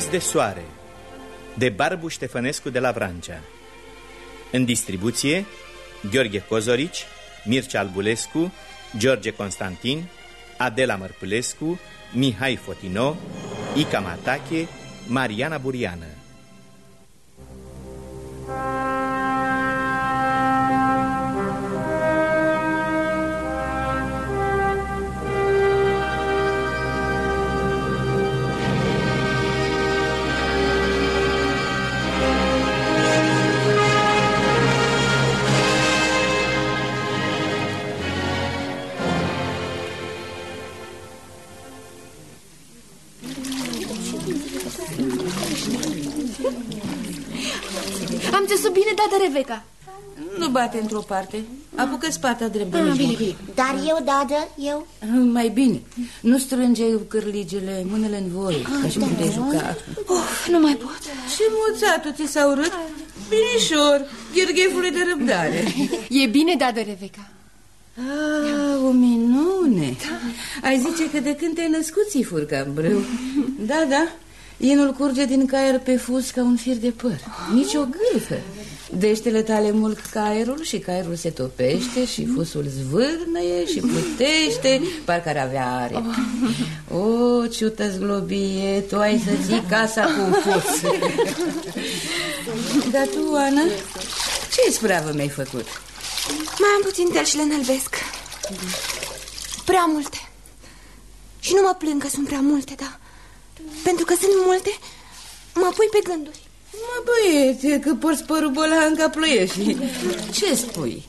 Opus de soare De Barbu Ștefănescu de la Vrancea. În distribuție Gheorghe Cozorici Mircea Albulescu George Constantin Adela Mărpulescu Mihai Fotino Ica Matache Mariana Buriană într-o parte. Apucă spata drept de ah, bine, bine. Dar eu, Dadă, eu? Ah, mai bine. Nu strânge cârligele, mânele în voi, ah, ca și cum te juca. Of, nu mai pot. Și moțatul ți s-a urât? Binișor, gherghefule de răbdare. E bine, Dadă, Rebecca. Ah, o minune. Da. Ai zice că de când te-ai născut ți furca în brâu. Da, da. Inul curge din caier pe fus ca un fir de păr. Nici o gâlfă. Deștele tale mulc caerul și caerul se topește și fusul zvârnăie și plutește, parcă ar avea are. O, oh, ciută zglobie, tu ai să ții casa cu un fus. Dar tu, Ana, ce spravă mi-ai făcut? Mai am puțin tălșile înălbesc. Prea multe. Și nu mă plâng că sunt prea multe, da. Pentru că sunt multe, mă pui pe gânduri. Mă, băiete, că porți părul bălan ca ploiești. Ce spui?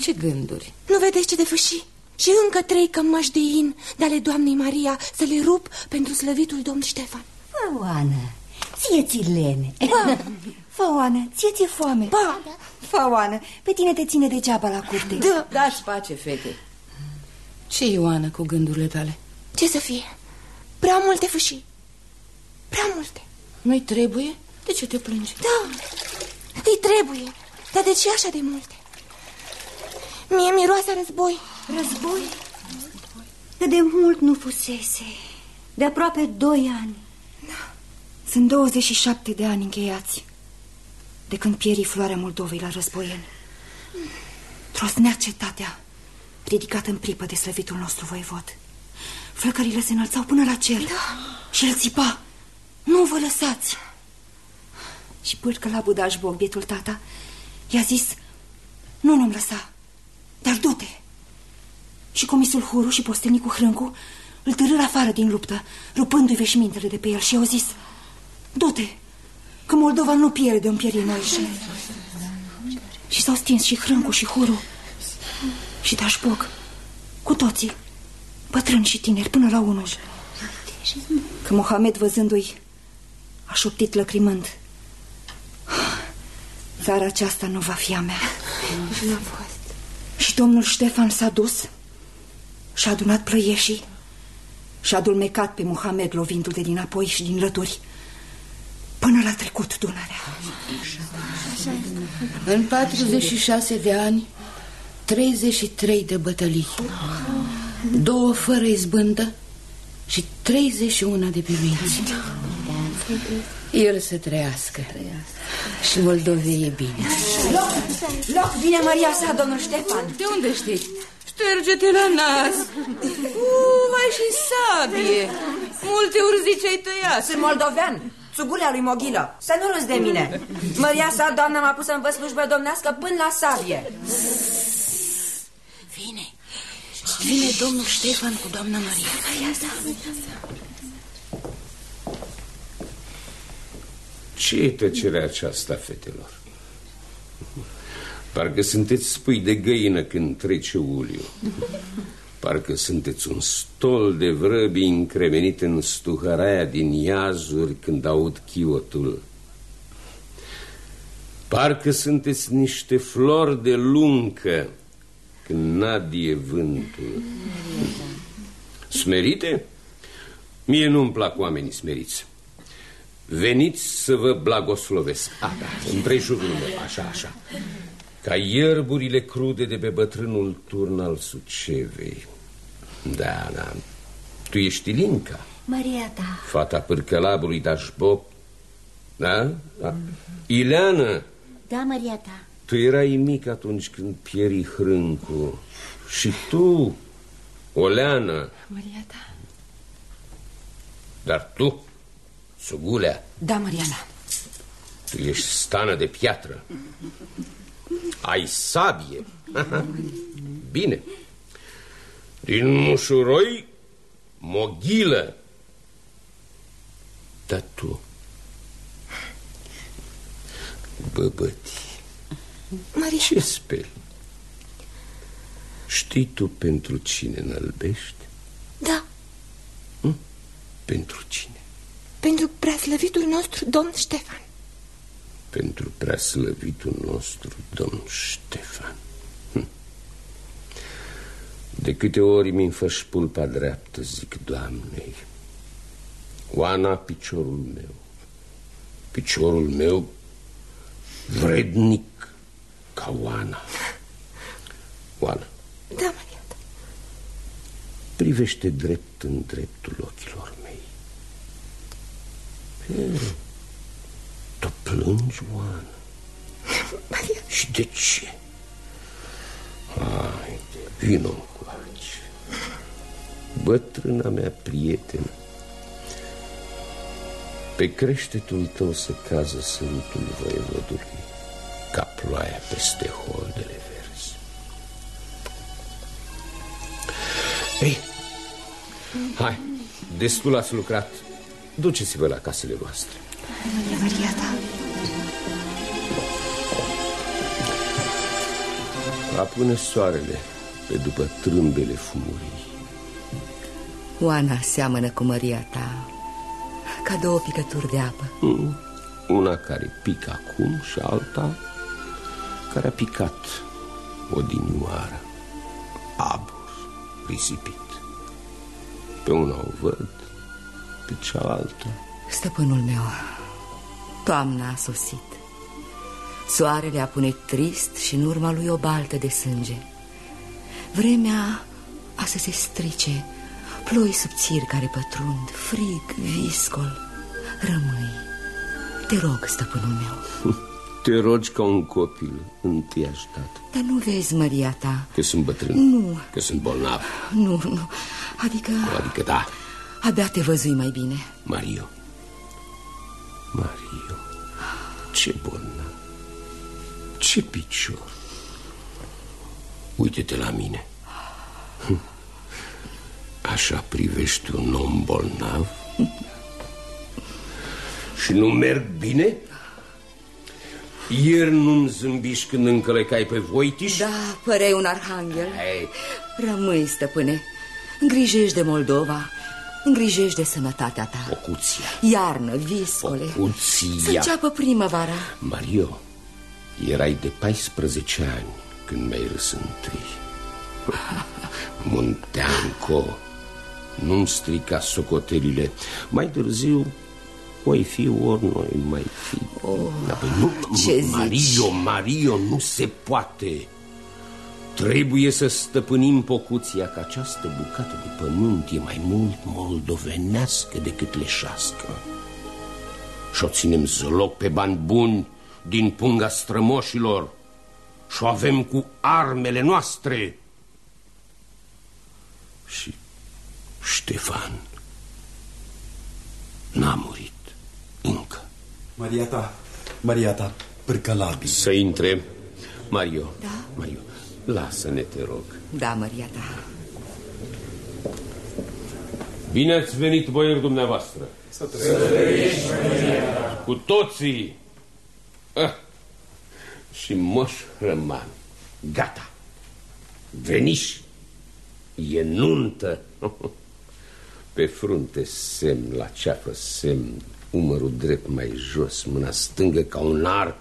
Ce gânduri? Nu vedeți ce de fâși? Și încă trei cămăși de in de ale doamnei Maria să le rup pentru slăvitul domn Ștefan. Fă, Oană, ție ți lene. Fă, Oană, ție ți foame. Ba. Fă, Oană, pe tine te ține degeaba la curte. Da. Dați pace, fete. Ce Ioana cu gândurile tale? Ce să fie? Prea multe fâșii. Prea multe. Nu-i trebuie? De ce te plângi? Da, îi trebuie. Dar de ce așa de multe? Mie miroase război. Război? De de mult nu fusese. De aproape doi ani. Da. Sunt 27 de ani încheiați. De când pieri floarea Moldovei la războieni. Trosnea cetatea, ridicată în pripă de slăvitul nostru voivod. Flăcările se înălțau până la cer da. și el țipa. Nu vă lăsați! Și pârcă la budaș boc, bietul tata, i-a zis, nu nu-mi lăsa, dar du-te. Și comisul Huru și postelnicul Hrâncu îl târâr afară din luptă, rupându-i veșmintele de pe el și i-au zis, du-te, că Moldova nu pierde în pierii noi. Și, și s-au stins și Hrâncu și Huru și Dașboc, cu toții, bătrâni și tineri, până la unul. Că Mohamed, văzându-i, a șoptit lăcrimând. Țara aceasta nu va fi a mea. Nu a fost. Și domnul Ștefan s-a dus și-a adunat plăieșii și-a dulmecat pe Mohamed lovindu-te din apoi și din rături până la trecut Dunărea. În 46 de ani, 33 de bătălii, două fără izbândă și 31 de privinți. El să trăiască. Și Moldovei e bine. Loc, loc, vine Maria sa, domnul Ștefan. De unde știi? Șterge-te la nas. Uh, mai și sabie. Multe urzici ai tăiat. Sunt moldovean. Țugulea lui Moghilă. Să nu râzi de mine. Maria sa, doamna, m-a pus să învăț slujbă domnească până la sabie. Vine. Vine domnul Ștefan cu doamna Maria. Maria sa. Ce e tăcerea aceasta, fetelor? Parcă sunteți spui de găină când trece uliu. Parcă sunteți un stol de vrăbi încremenit în stuhăraia din iazuri când aud chiotul. Parcă sunteți niște flori de luncă când nadie vântul. Smerite? Mie nu-mi plac oamenii smeriți. Veniți să vă blagoslovesc. A, da, împrejurul meu, așa, așa. Ca ierburile crude de pe bătrânul turn al Sucevei. Da, da. Tu ești Linca? Maria ta. Fata pârcălabului Dașbob. Da? da? Ileana, Da, Maria ta. tu erai mic atunci când pieri hrâncu. Și tu, Oleana, Maria ta. dar tu, Sugulea, Da, Mariana. tu ești stană de piatră. Ai sabie. Bine. Din mușuroi, moghilă. Dar tu, băbăti, Maria, ce speli? Știi tu pentru cine înălbești? da, Pentru cine? Pentru preaslăvitul nostru, domn Ștefan. Pentru preaslăvitul nostru, domn Ștefan. Hm. De câte ori mi înfăș pulpa dreaptă, zic Doamnei, Oana, piciorul meu, piciorul meu vrednic ca Oana. Oana, Da, Maria ta. privește drept în dreptul ochilor mei. He, tu plângi, Oana? Maria, Și de ce? Haide, vino încoace. Bătrâna mea prietenă, pe creștetul tău să cază sărutul voievodului, ca ploaia peste holdele verzi. Ei, hai, destul ați lucrat. Duceți-vă la casele voastre. Maria ta. Apune soarele pe după trâmbele fumurii. Oana seamănă cu Maria ta Ca două picături de apă Mm. Una care pică acum și alta care a picat odinioară, abur, risipit. Pe una o văd, pe cealaltă. Stăpânul meu Toamna a sosit. Soarele apune trist și în urma lui o baltă de sânge. Vremea a să se strice Ploi subțiri care pătrund Frig, viscol. Rămâi. Te rog, stăpânul meu. Te rogi ca un copil, întâi tată Dar nu vezi, Maria ta. Că sunt bătrân, Nu. că sunt bolnav. Nu, nu. Adică Adică da, abia te văzui mai bine. Mario. Mario. Ce bolnav. Ce picior. Uite-te la mine. Hm. Așa privești un om bolnav? Și nu merg bine? Ieri nu-mi zâmbiși când încălecai pe Voitiș? Da, păreai un arhanghel. Hai, Rămâi, stăpâne. Îngrijești de Moldova Îngrijești de sănătatea ta Pocuția Iarnă, viscole Să Pocuția înceapă primăvara Mario, erai de 14 ani când mi-ai râs întâi. Munteanco, nu-mi strica socotelile. Mai târziu, oi fi ori noi mai fi. Oh, Apoi, nu, ce zici? Mario, Mario, nu se poate. Trebuie să stăpânim pocuția că această bucată de pământ e mai mult moldovenească decât leșească. Și o ținem zloc pe bani buni din punga strămoșilor și o avem cu armele noastre. Și Ștefan n-a murit încă. Maria ta, Maria ta, pârcălabii. Să intre, Mario. Da? Mario, lasă-ne, te rog. Da, Maria ta Bine ați venit, boieri dumneavoastră. Să trăiești, Cu toții. Ah. Și moș răman. Gata. Veniși. E nuntă. Pe frunte semn, la ceafă semn, umărul drept mai jos, mâna stângă ca un arc,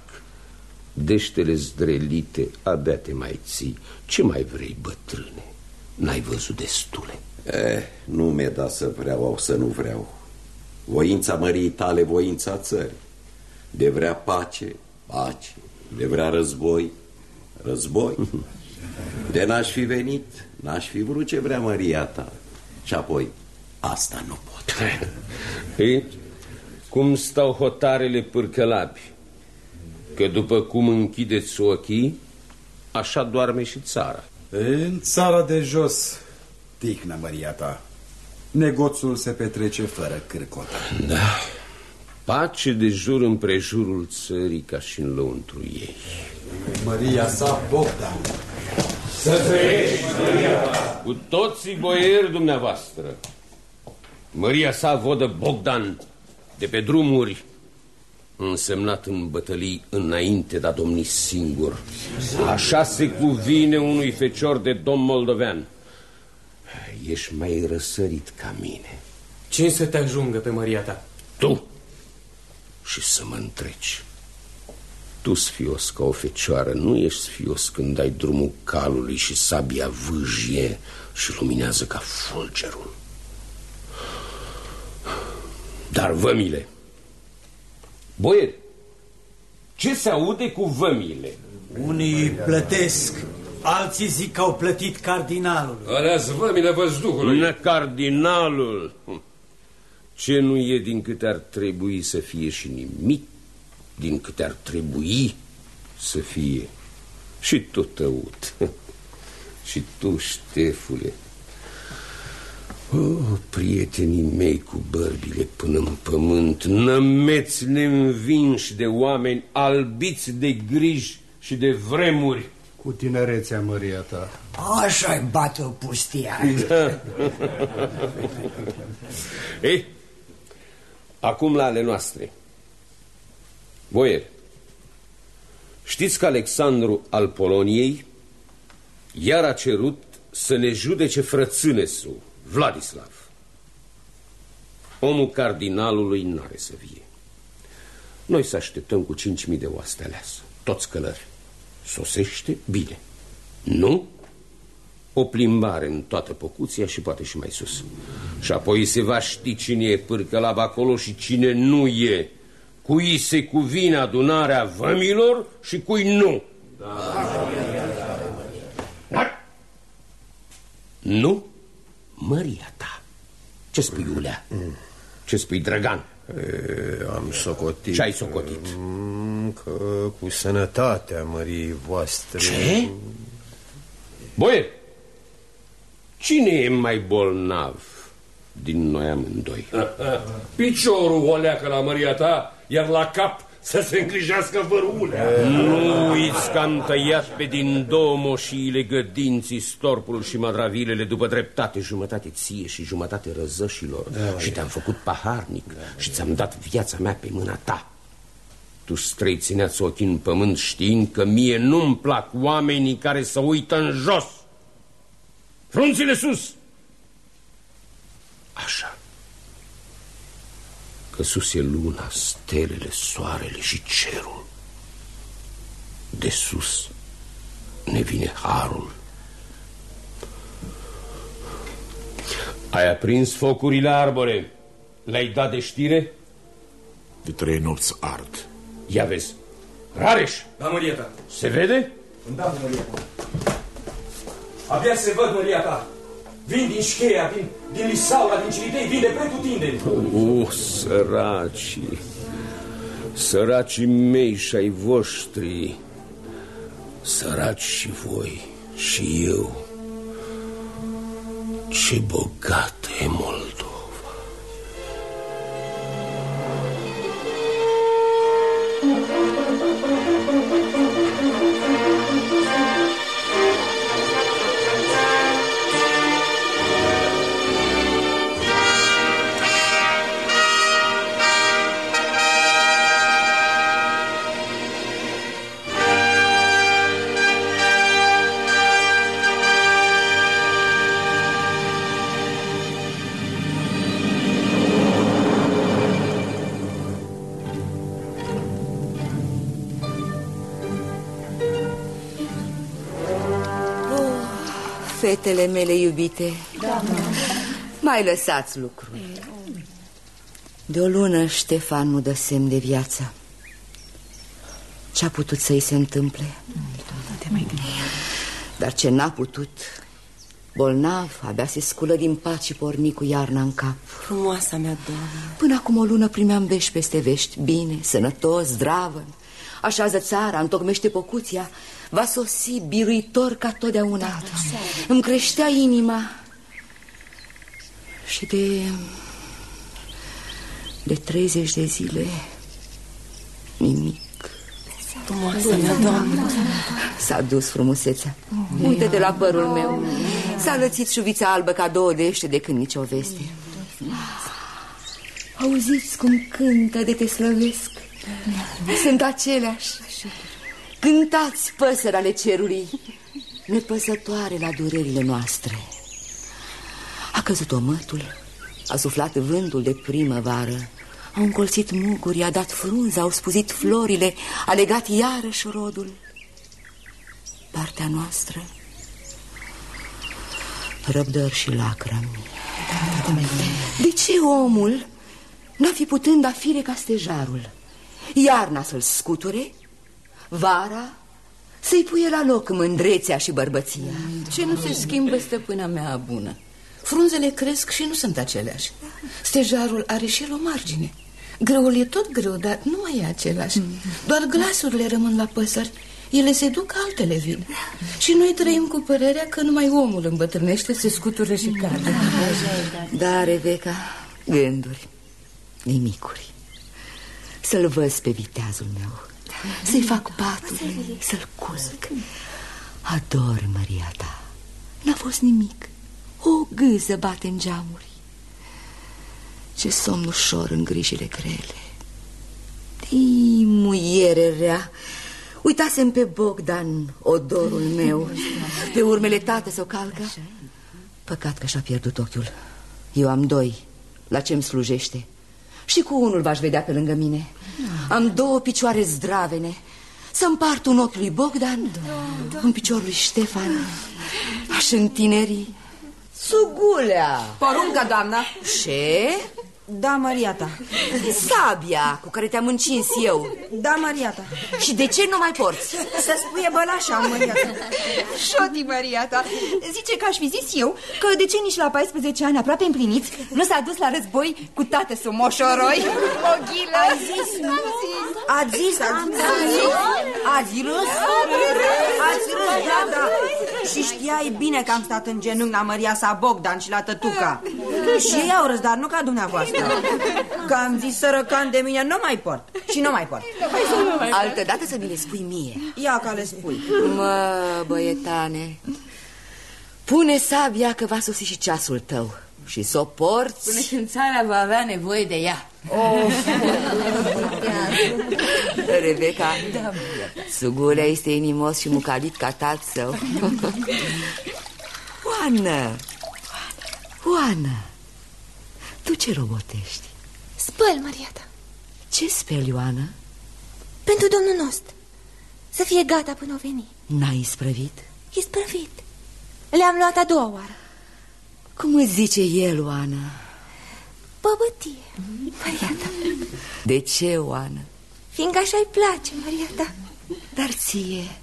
deștele zdrelite, abia te mai ții. Ce mai vrei, bătrâne? N-ai văzut destule. Eh, nu mi-e dat să vreau sau să nu vreau. Voința mării tale, voința țării. De vrea pace, pace. De vrea război, război. De n-aș fi venit, n-aș fi vrut ce vrea măria ta. Și apoi, Asta nu pot. Ei, cum stau hotarele pârcălabi? Că după cum închideți ochii, așa doarme și țara. În țara de jos, tihnă măria ta. Negoțul se petrece fără cârcotă. Da. Pace de jur împrejurul țării ca și în lăuntru ei. Măria sa Bogdan. Să trăiești, Măria Cu toții boieri dumneavoastră. Măria sa vodă Bogdan de pe drumuri însemnat în bătălii înainte de a domni singur. Așa se cuvine unui fecior de domn moldovean. Ești mai răsărit ca mine. Cine să te ajungă pe Maria ta? Tu și să mă întreci. Tu, sfios ca o fecioară, nu ești sfios când dai drumul calului și sabia vâjie și luminează ca fulgerul. Dar vămile, boieri, ce se aude cu vămile? Unii plătesc, alții zic că au plătit cardinalul. alea vămile văzduhului. Ne cardinalul. Ce nu e din câte ar trebui să fie și nimic din câte ar trebui să fie. Și tu, tăut. și tu, Ștefule. Oh, prietenii mei cu bărbile până în pământ, nămeți neînvinși de oameni, albiți de griji și de vremuri. Cu tinerețea, măria ta. Așa-i bate o pustia. Da. Ei, acum la ale noastre. Boier, știți că Alexandru al Poloniei iar a cerut să ne judece frățânesul, Vladislav. Omul cardinalului n-are să vie. Noi să așteptăm cu cinci mii de oaste aleasă, toți călări. Sosește bine. Nu? O plimbare în toată Pocuția și poate și mai sus. Și apoi se va ști cine e pârcălab acolo și cine nu e. Cui se cuvine adunarea vămilor și cui nu. Da. Nu? Măria ta. Ce spui, Iulea? Ce spui, Drăgan? E, am socotit Ce ai socotit? Mm, Că cu sănătatea mării voastre Ce? Boie, cine e mai bolnav din noi amândoi? Piciorul o leacă la măria ta, iar la cap să se îngrijească vărulea. Nu uiți că am tăiat pe din două moșiile gădinții, storpul și madravilele după dreptate, jumătate ție și jumătate răzășilor. Da, și te-am făcut paharnic da, și ți-am dat viața mea pe mâna ta. Tu străi țineați ochii în pământ știind că mie nu-mi plac oamenii care să uită în jos. Frunțile sus! Așa că sus e luna, stelele, soarele și cerul. De sus ne vine harul. Ai aprins focurile arbore. Le-ai dat de știre? De trei nopți ard. Ia vezi. Rareș! Da, măria ta. Se vede? Da, măria ta. Abia se văd, măria ta. Vin din Șcheia, din, din Lisaura, din Ciritei, vin de pretutindeni. Uh, săraci, săracii mei și ai voștri, săraci și voi și eu. Ce bogat e Moldova. Fetele mele iubite. Da, Mai lăsați lucruri. De o lună Ștefan nu dă semn de viață. Ce-a putut să-i se întâmple? Dar ce n-a putut? Bolnav, abia se sculă din pat și porni cu iarna în cap. Frumoasa mea, doamnă Până acum o lună primeam vești peste vești. Bine, sănătos, zdravă Așează țara, întocmește pocuția Va sosi biruitor ca totdeauna. Da, Îmi creștea inima. Și de... De 30 de zile Nimic. Frumoasa mea, doamnă S-a dus frumusețea. Uite de la părul meu. S-a lățit șuvița albă ca două dește de când nicio veste. Auziți cum cântă de te slăvesc? Sunt aceleași Cântați păsări ale cerului Nepăsătoare la durerile noastre. A căzut omătul A suflat vântul de primăvară Au încolțit muguri, a dat frunze Au spuzit florile A legat iarăși rodul. Partea noastră Răbdări și lacrimi. De ce omul N-a fi putând da fire ca stejarul? Iarna să-l scuture Vara? Să-i puie la loc mândrețea și bărbăția. Ce nu se schimbă, stăpâna mea bună? Frunzele cresc și nu sunt aceleași. Stejarul are și el o margine. Greul e tot greu, dar nu mai e același. Doar glasurile rămân la păsări. Ele se duc, altele vin. Și noi trăim cu părerea că numai omul îmbătrânește, se scutură și cade. Da, Rebecca, gânduri, nimicuri. Să-l văz pe viteazul meu Să-i fac patul, să-l culc. Ador Maria ta. N-a fost nimic. O gâză bate în geamuri. Ce somn ușor în grijile grele. Ii, muiere rea. Uitasem pe Bogdan, odorul meu. Pe urmele tată să o calcă Păcat că și-a pierdut ochiul. Eu am doi, la ce-mi slujește Și cu unul v-aș vedea pe lângă mine. Am două picioare zdravene. Să împart un ochi lui Bogdan Un picior lui Ștefan. Aș întineri. Sugulea! Porunca, doamna Ce? Da, Maria ta. Sabia cu care te-am încins eu. Da, Maria ta. Și de ce nu mai porți? Să spuie bălașa, Maria ta. Șoti, Maria ta. Zice că aș fi zis eu Că de ce nici la 14 ani aproape împliniți Nu s-a dus la război cu tată sumoșoroi? Moghilă Ai zis, nu? Ați zis, ați zis Ați râs? Ați râs, da, da. Și știai bine că am stat în genunchi la Maria sa Bogdan și la tătuca. Și ei au râs, dar nu ca dumneavoastră Că am zis sărăcan de mine nu mai port. Și nu mai port. Altă dată să mi le spui mie. Ia ca le spui. Mă, băietane Pune sabia că va sosi și ceasul tău. Și să o porți. Până când țara va avea nevoie de ea. Oh. Rebecca da, Sugulea este inimos și mucalit ca tat său. Oană! Oană Tu ce robotești? Spăl, Maria ta Ce speli, Ioana? Pentru domnul nostru Să fie gata până o veni N-ai isprăvit? Isprăvit Le-am luat a doua oară Cum îți zice el, Oana? Băbătie, Maria ta De ce, Oana? Fiindcă așa-i place, Maria ta Dar ție,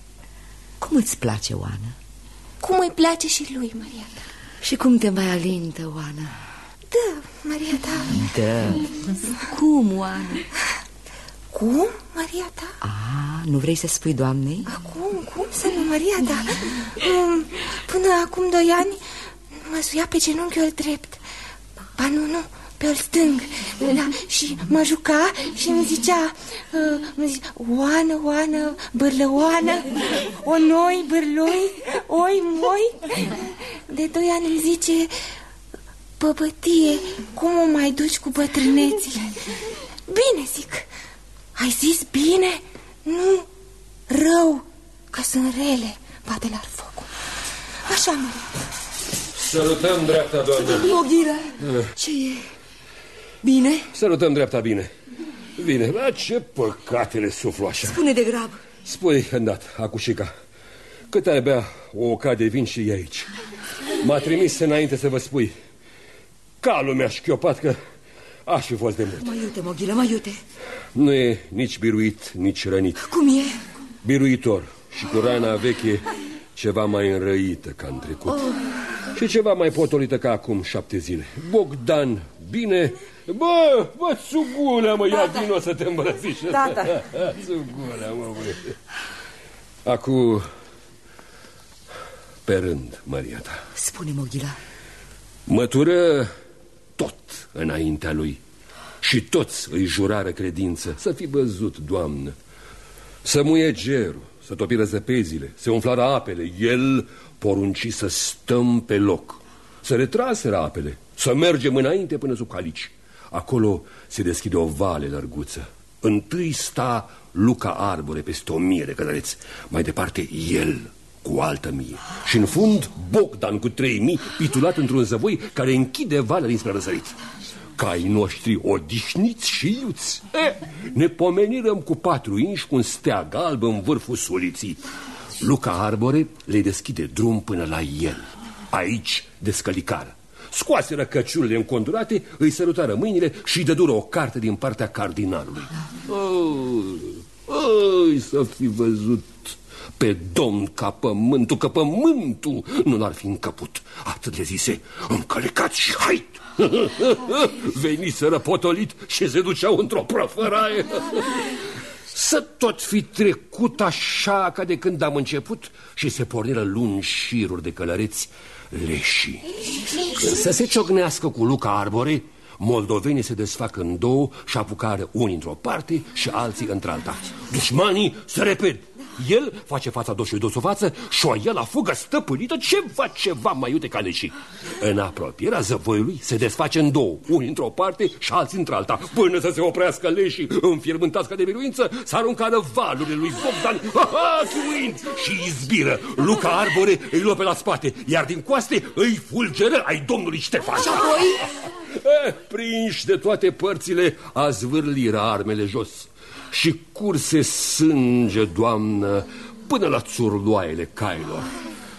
cum îți place, Oana? Cum îi place și lui, Maria ta Și cum te mai alintă, Oana? Da, Maria ta Da Cum, Oana? Cum, Maria ta? A, nu vrei să spui doamnei? Acum, cum să nu, Maria ta? Um, până acum doi ani mă suia pe genunchiul drept Ba nu, nu, pe ol stâng da, Și mă juca și îmi zicea uh, îmi zicea, Oană, oană, bârlăoană O noi, bârloi, oi, moi De doi ani îmi zice Băbătie, cum o mai duci cu bătrânețile? Bine, zic. Ai zis bine? Nu, rău, că sunt rele Bate la focul Așa, mă. Salutăm dreapta, doamnă. Moghira, ce e? Bine? Salutăm dreapta bine. Bine, la ce păcatele suflu așa? Spune de grab Spui îndată, acușica Cât ai bea o oca de vin și e aici. M-a trimis înainte să vă spui Calul mi-a șchiopat că aș fi fost de mult Mă iute, Moghila, mă iute Nu e nici biruit, nici rănit Cum e? Biruitor și cu rana veche ceva mai înrăită ca în trecut oh. Și ceva mai potolită ca acum șapte zile. Bogdan, bine... Bă, bă, țugulea, mă, ia din o să te îmbrățișe. Tata. țugulea, mă, băi. Acu, pe rând, Maria ta. Spune, Moghila. Mătură tot înaintea lui și toți îi jurară credință. Să fi văzut, doamnă, să muie gerul, să topiră zăpezile, să umflară apele. El porunci să stăm pe loc, să retraseră apele, să mergem înainte până sub calici. Acolo se deschide o vale lărguță. Întâi sta Luca Arbore peste o mie de călăreți, mai departe el cu o altă mie și în fund Bogdan cu trei mii pitulat într-un zăvoi care închide valea dinspre răsărit. Caii noștri odihniți și iuți. E, ne pomenirăm cu patru inși cu un steag alb în vârful suliții. Luca Arbore le deschide drum până la el. Aici descălicară. Scoaseră căciulile încondurate, îi sărutară mâinile și îi dădură o carte din partea cardinalului. Oi, să fi văzut pe domn ca pământul, că pământul nu l-ar fi încăput. Atât le zise, încălecați și hai! Veniseră potolit și se duceau într-o prăfăraie. Să tot fi trecut așa ca de când am început și se porniră lungi șiruri de călăreți leși. Când să se ciocnească cu Luca Arbore, moldovenii se desfac în două și apucară unii într-o parte și alții într-alta. Dușmanii se repede el face fața dos și dos o față și o el la fugă stăpânită ceva, ceva mai iute ca leșii. În apropierea zăvoiului se desface în două, unii într-o parte și alții într-alta. Până să se oprească leșii, înfierbântați ca de biruință, s aruncară valurile lui Bogdan, ha, ha, chiuind, și izbiră. Luca Arbore îi luă pe la spate, iar din coaste îi fulgeră ai domnului Ștefan. Și apoi? Eh, prinși de toate părțile, a zvârliră armele jos și curse sânge, doamnă, până la țurloaiele cailor.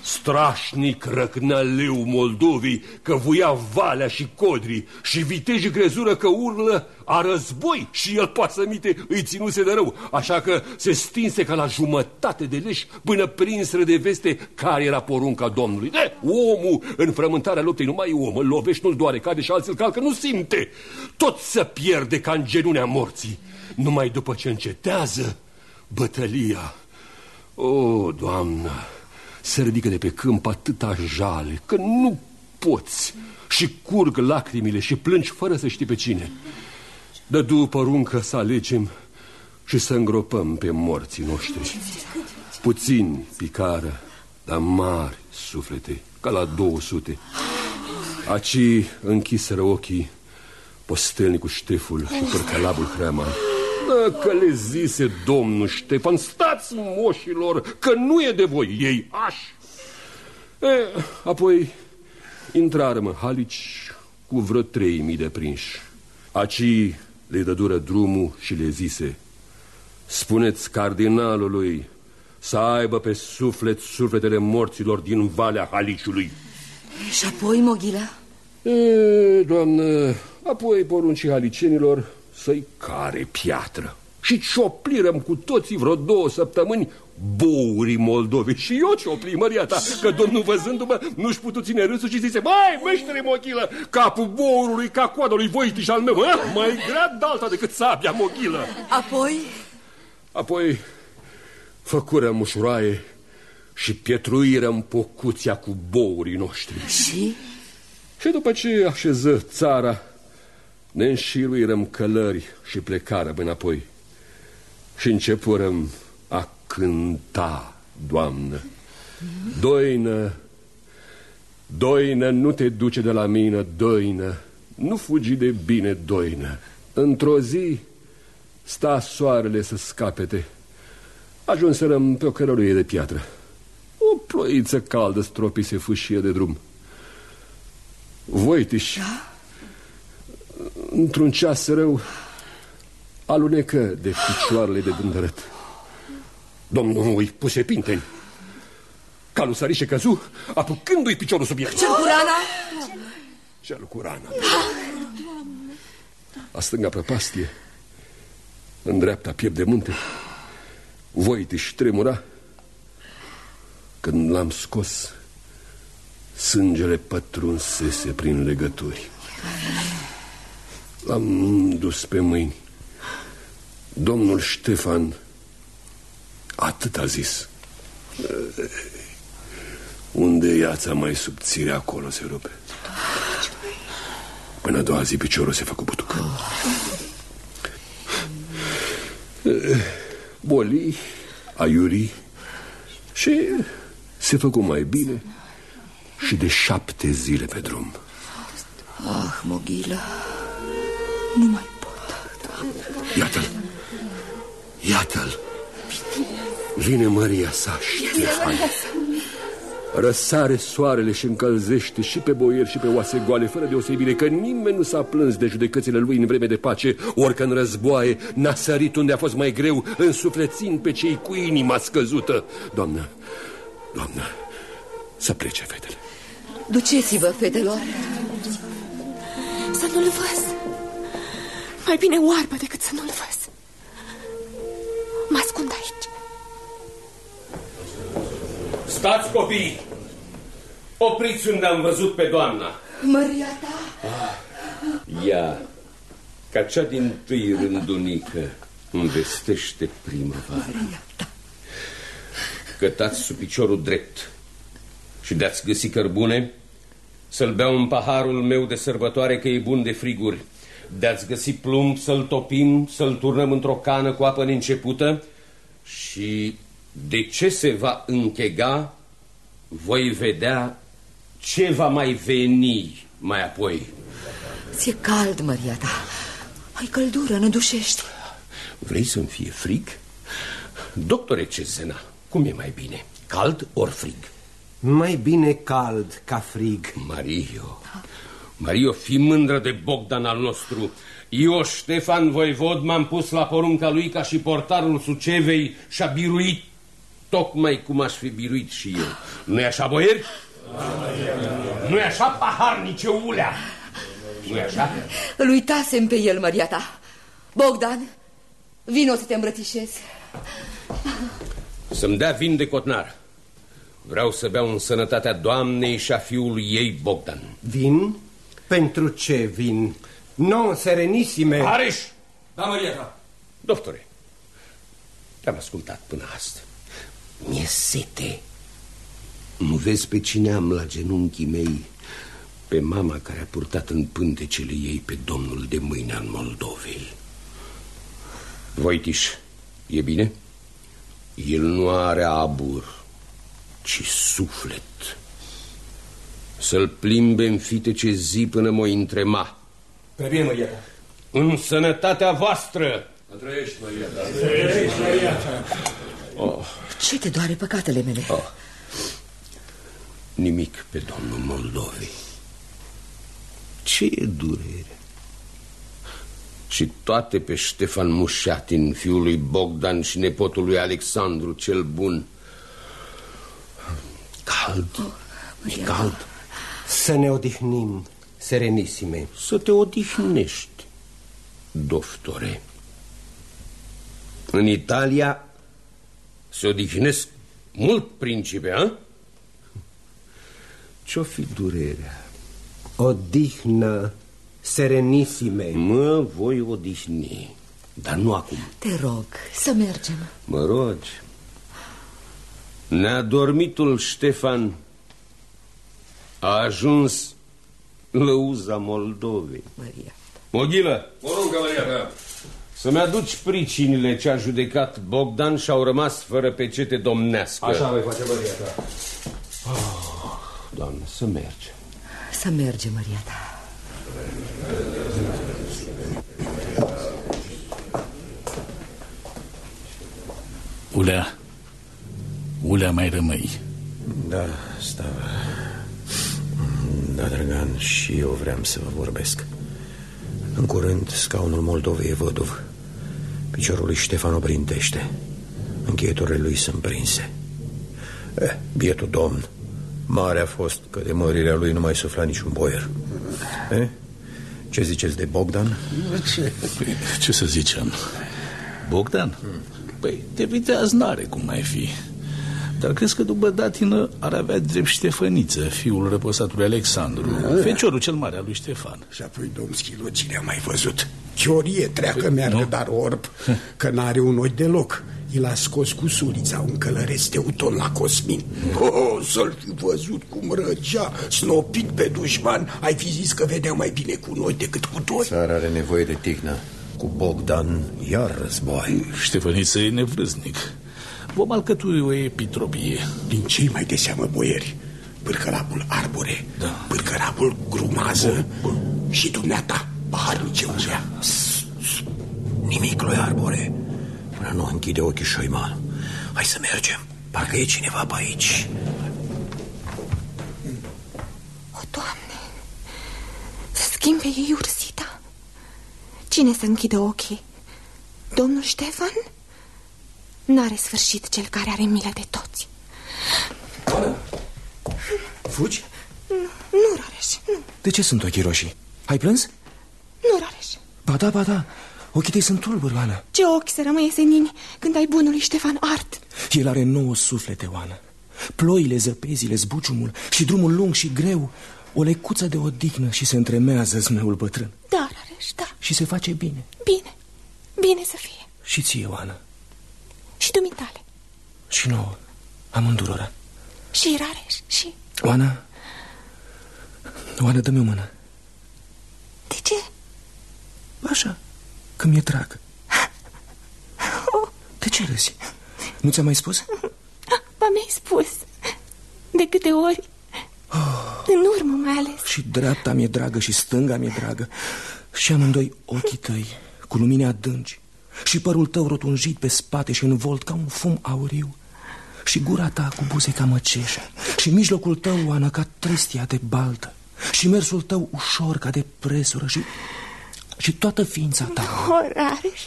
Strașnic răcnea leu Moldovii că vuia valea și codrii și vitejii crezură că urlă a război și el pasămite îi ținuse de rău, așa că se stinse ca la jumătate de leși până prinseră de veste care era porunca Domnului. De, omul în frământarea luptei nu mai e om, îl lovești, nu-l doare, cade și alții îl calcă, nu simte. Tot să pierde ca în genunea morții numai după ce încetează bătălia. O, Doamnă, se ridică de pe câmp atâta jale că nu poți și curg lacrimile și plângi fără să știi pe cine. Dă după poruncă să alegem și să îngropăm pe morții noștri. Puțini picară, dar mari suflete, ca la 200. Aci închiseră ochii postelnicul Șteful și părcalabul Hreaman. Că le zise domnul Ștefan, stați moșilor, că nu e de voi, ei aș. E, apoi intrară halici cu vreo trei mii de prinși. Aci le dădură drumul și le zise, spuneți cardinalului să aibă pe suflet sufletele morților din Valea Haliciului. Și apoi, Moghila? E, doamnă, apoi poruncii halicenilor să-i care piatră. Și cioplirăm cu toții vreo două săptămâni bourii Moldovei. Și eu ciopli, măria ta, că domnul văzându-mă nu-și putu ține râsul și zise Mai, meștere mochilă, capul bourului ca coada lui Voitiș al meu, a? mai grea dalta decât sabia mochilă. Apoi? Apoi făcură mușuraie și pietruirăm pocuția cu bourii noștri. Și? Și după ce așeză țara ne înșiluirăm călări și plecarăm înapoi și începurăm a cânta, Doamnă. Doină, doină, nu te duce de la mine, doină, nu fugi de bine, doină. Într-o zi sta soarele să scapete. Ajunserăm pe o cărăruie de piatră. O ploiță caldă stropise fâșie de drum. Voitiș, da? Într-un ceas rău, alunecă de picioarele de vândărăt. Domnul îi puse pinteni. Calul sări și căzu, apucându-i piciorul sub el. Ce cu rana? Ce cu rana? A stânga prăpastie, în dreapta piept de munte, voitiș tremura. Când l-am scos, sângele pătrunsese prin legături. L-am dus pe mâini. Domnul Ștefan atât a zis. Unde e iața mai subțire, acolo se rupe. Până a doua zi piciorul se făcut butuc. Boli, aiuri și se făcu mai bine și de șapte zile pe drum. Ah, Moghilă, nu mai pot. Iată-l, iată-l. Vine Maria sa, Ștefan. Răsare soarele și încălzește și pe boieri și pe oase goale, fără deosebire că nimeni nu s-a plâns de judecățile lui în vreme de pace, orică în războaie n-a sărit unde a fost mai greu, însuflețind pe cei cu inima scăzută. Doamnă, doamnă, să plece fetele. Duceți-vă, fetelor. Să nu-l văz. Mai bine oarbă decât să nu-l văz. Mă ascund aici. Stați, copii! Opriți unde am văzut pe doamna. Maria ta! Ea, ca cea din tâi rândunică, îmi vestește primăvara. Cătați sub piciorul drept și de-ați găsi cărbune, să-l beau în paharul meu de sărbătoare că e bun de friguri. De-ați găsi plumb să-l topim, să-l turnăm într-o cană cu apă neîncepută și de ce se va închega, voi vedea ce va mai veni mai apoi. Ți-e cald, Maria ta. Ai căldură, nădușești. Vrei să-mi fie frig? Doctore Cezena, cum e mai bine? Cald ori frig? Mai bine cald ca frig. Mario, Mario, fi mândră de Bogdan al nostru. Eu, Ștefan Voivod, m-am pus la porunca lui ca și portarul Sucevei și-a biruit tocmai cum aș fi biruit și eu. Nu-i așa, boieri? Nu-i așa, paharnice ulea? Nu-i așa? Îl uitasem pe el, Maria ta. Bogdan, vino să te îmbrățișezi. Să-mi dea vin de cotnar. Vreau să beau în sănătatea doamnei și a fiului ei, Bogdan. Vin? Pentru ce vin? Non, serenisime. Areș! Da, Maria ta. Doctore, te-am ascultat până astăzi. Mi-e sete. Nu vezi pe cine am la genunchii mei? Pe mama care a purtat în pântecele ei pe domnul de mâine al Moldovei. Voitiș, e bine? El nu are abur, ci suflet. Să-l plimbe în fitece zi până mă întrema. Prea bine, Maria ta. În sănătatea voastră! Trăiești, Maria ta. Trăiești, Maria ta. Oh. Ce te doare păcatele mele? Oh. Nimic pe domnul Moldovei. Ce e durere? Și toate pe Ștefan Mușatin, fiul lui Bogdan și nepotul lui Alexandru cel Bun. Cald, oh, e cald. Să ne odihnim, serenisime. Să te odihnești, doftore. În Italia se odihnesc mult principe, a? Ce-o fi durerea? Odihnă, serenisime. Mă voi odihni, dar nu acum. Te rog, să mergem. Mă rogi. Neadormitul Ștefan a ajuns lăuza Moldovei. Maria. Moghilă! Poruncă, Maria ta. Să-mi aduci pricinile ce a judecat Bogdan și au rămas fără pecete domnească. Așa voi face, Maria ta. Oh, doamne, să mergem. Să mergem, Maria ta. Ulea, Ulea mai rămâi. Da, Stava. Da, Drăgan, și eu vreau să vă vorbesc. În curând, scaunul Moldovei e văduv. Piciorul lui Ștefan o brindește. Încheieturile lui sunt prinse. Eh, bietul domn, mare a fost că de mărirea lui nu mai sufla niciun boier. Eh? Ce ziceți de Bogdan? Ce, ce să zicem? Bogdan? Păi, de viteaz n-are cum mai fi. Dar crezi că după datină ar avea drept Ștefăniță, fiul răposatului Alexandru, Da. feciorul cel mare al lui Ștefan. Și apoi, domn Schilo, cine a mai văzut? Chiorie treacă meargă, dar orb, că n-are un ochi deloc. El a scos cu sulița un călăreț teuton la Cosmin. Oh, să-l fi văzut cum răgea, snopit pe dușman. Ai fi zis că vedea mai bine cu noi decât cu doi. Țara are nevoie de tihnă. Cu Bogdan iar război. Ștefăniță e nevrăznic. Vom alcătui o epitropie. Din cei mai de seamă boieri, pârcărapul Arbore, da. pârcărapul Grumază și dumneata, paharnice ulea. Nimic lui Arbore. Până nu închide ochii șoiman. Hai să mergem. Parcă e cineva pe aici. O, Doamne, să schimbe ei ursita. Cine să închidă ochii? Domnul Ștefan? N-are sfârșit cel care are milă de toți. Fugi? Nu, nu, Rareș, nu, De ce sunt ochii roșii? Ai plâns? nu, Rareș. Ba da, ba da. Ochii tăi sunt tulburi, Oana. Ce ochi să rămâie senini când ai bunului Ștefan art. El are nouă suflete, Oana. Ploile, zăpezile, zbuciumul și drumul lung și greu. O lecuță de odihnă și se întremează zmeul bătrân. Da, Rareș, da, Și se face bine. bine, bine să fie. Și ție, Oana. Și dumitale, Și nouă. Amândurora. și Rareș, și... Oana? Oana, dă-mi o mână. De ce? Așa, că mi-e drag. De ce râzi? Nu ți-am mai spus? Ba mi-ai spus. De câte ori? În urmă mai ales. Și dreapta mi-e dragă și stânga mi-e dragă Și amândoi ochii tăi Cu lumini adânci Și părul tău rotunjit pe spate și învolt Ca un fum auriu. Și gura ta cu buze ca măceșa Și mijlocul tău, Oana, ca trestia de baltă. Și mersul tău ușor ca de presură Și, și toată ființa ta. O, Rareș,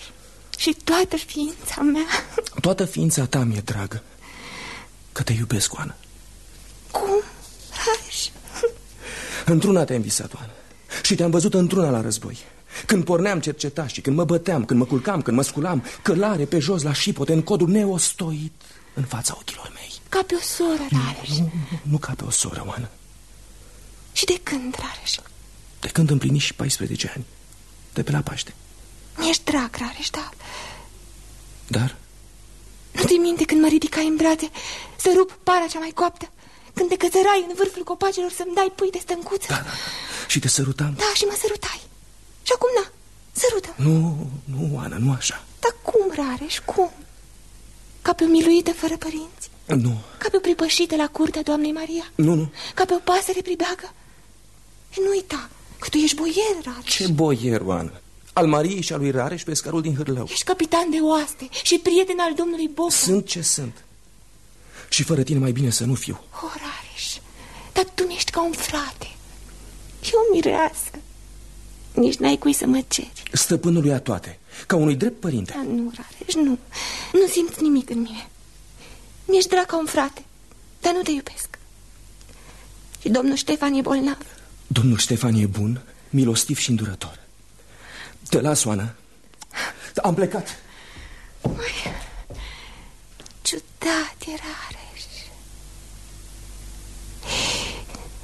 și toată ființa mea. Toată ființa ta mi-e dragă Că te iubesc, Oana. Cum? Rareș, Într-una te-am visat, Oana. Și te-am văzut într-una la război Când porneam cercetașii, când mă băteam, când mă culcam, când mă sculam Călare pe jos la șipote, în codul neostoit În fața ochilor mei. Ca pe o soră, Rareș. Nu, nu ca pe o soră, Oana Și de când, Rareș? De când împlini și 14 ani De pe la Paște. Mi-ești drag, Rareș, da. Dar? Nu te minte când mă ridicai în brațe Să rup para cea mai coaptă? Când te cățărai în vârful copacilor Să-mi dai pui de stâncuță? Da, da, și te sărutam. Da, și mă sărutai Și acum, na, sărută Nu, nu, Oana, nu așa. Dar cum, Rareș, cum? Ca pe o miluită fără părinți? Nu, Ca pe o pripășită la curtea doamnei Maria? Nu, nu. Ca pe o pasăre pribeagă? Și nu uita că tu ești boier, Rareș. Ce boier, Oana? Al Mariei și al lui Rareș pe scarul din Hârlău. Ești capitan de oaste și prieten al domnului Bogdan Sunt ce sunt. Și fără tine mai bine să nu fiu. O, Rareș, dar tu mi-ești ca un frate. Și o mireasă Nici n-ai cui să mă ceri. Stăpânului a toate Ca unui drept părinte. Dar nu, Rareș, nu. Nu simt nimic în mine. Mi-ești drag ca un frate Dar nu te iubesc. Și domnul Ștefan e bolnav. Domnul Ștefan e bun, milostiv și îndurător. Te las, Oana. Am plecat. Ciudat e, Rareș.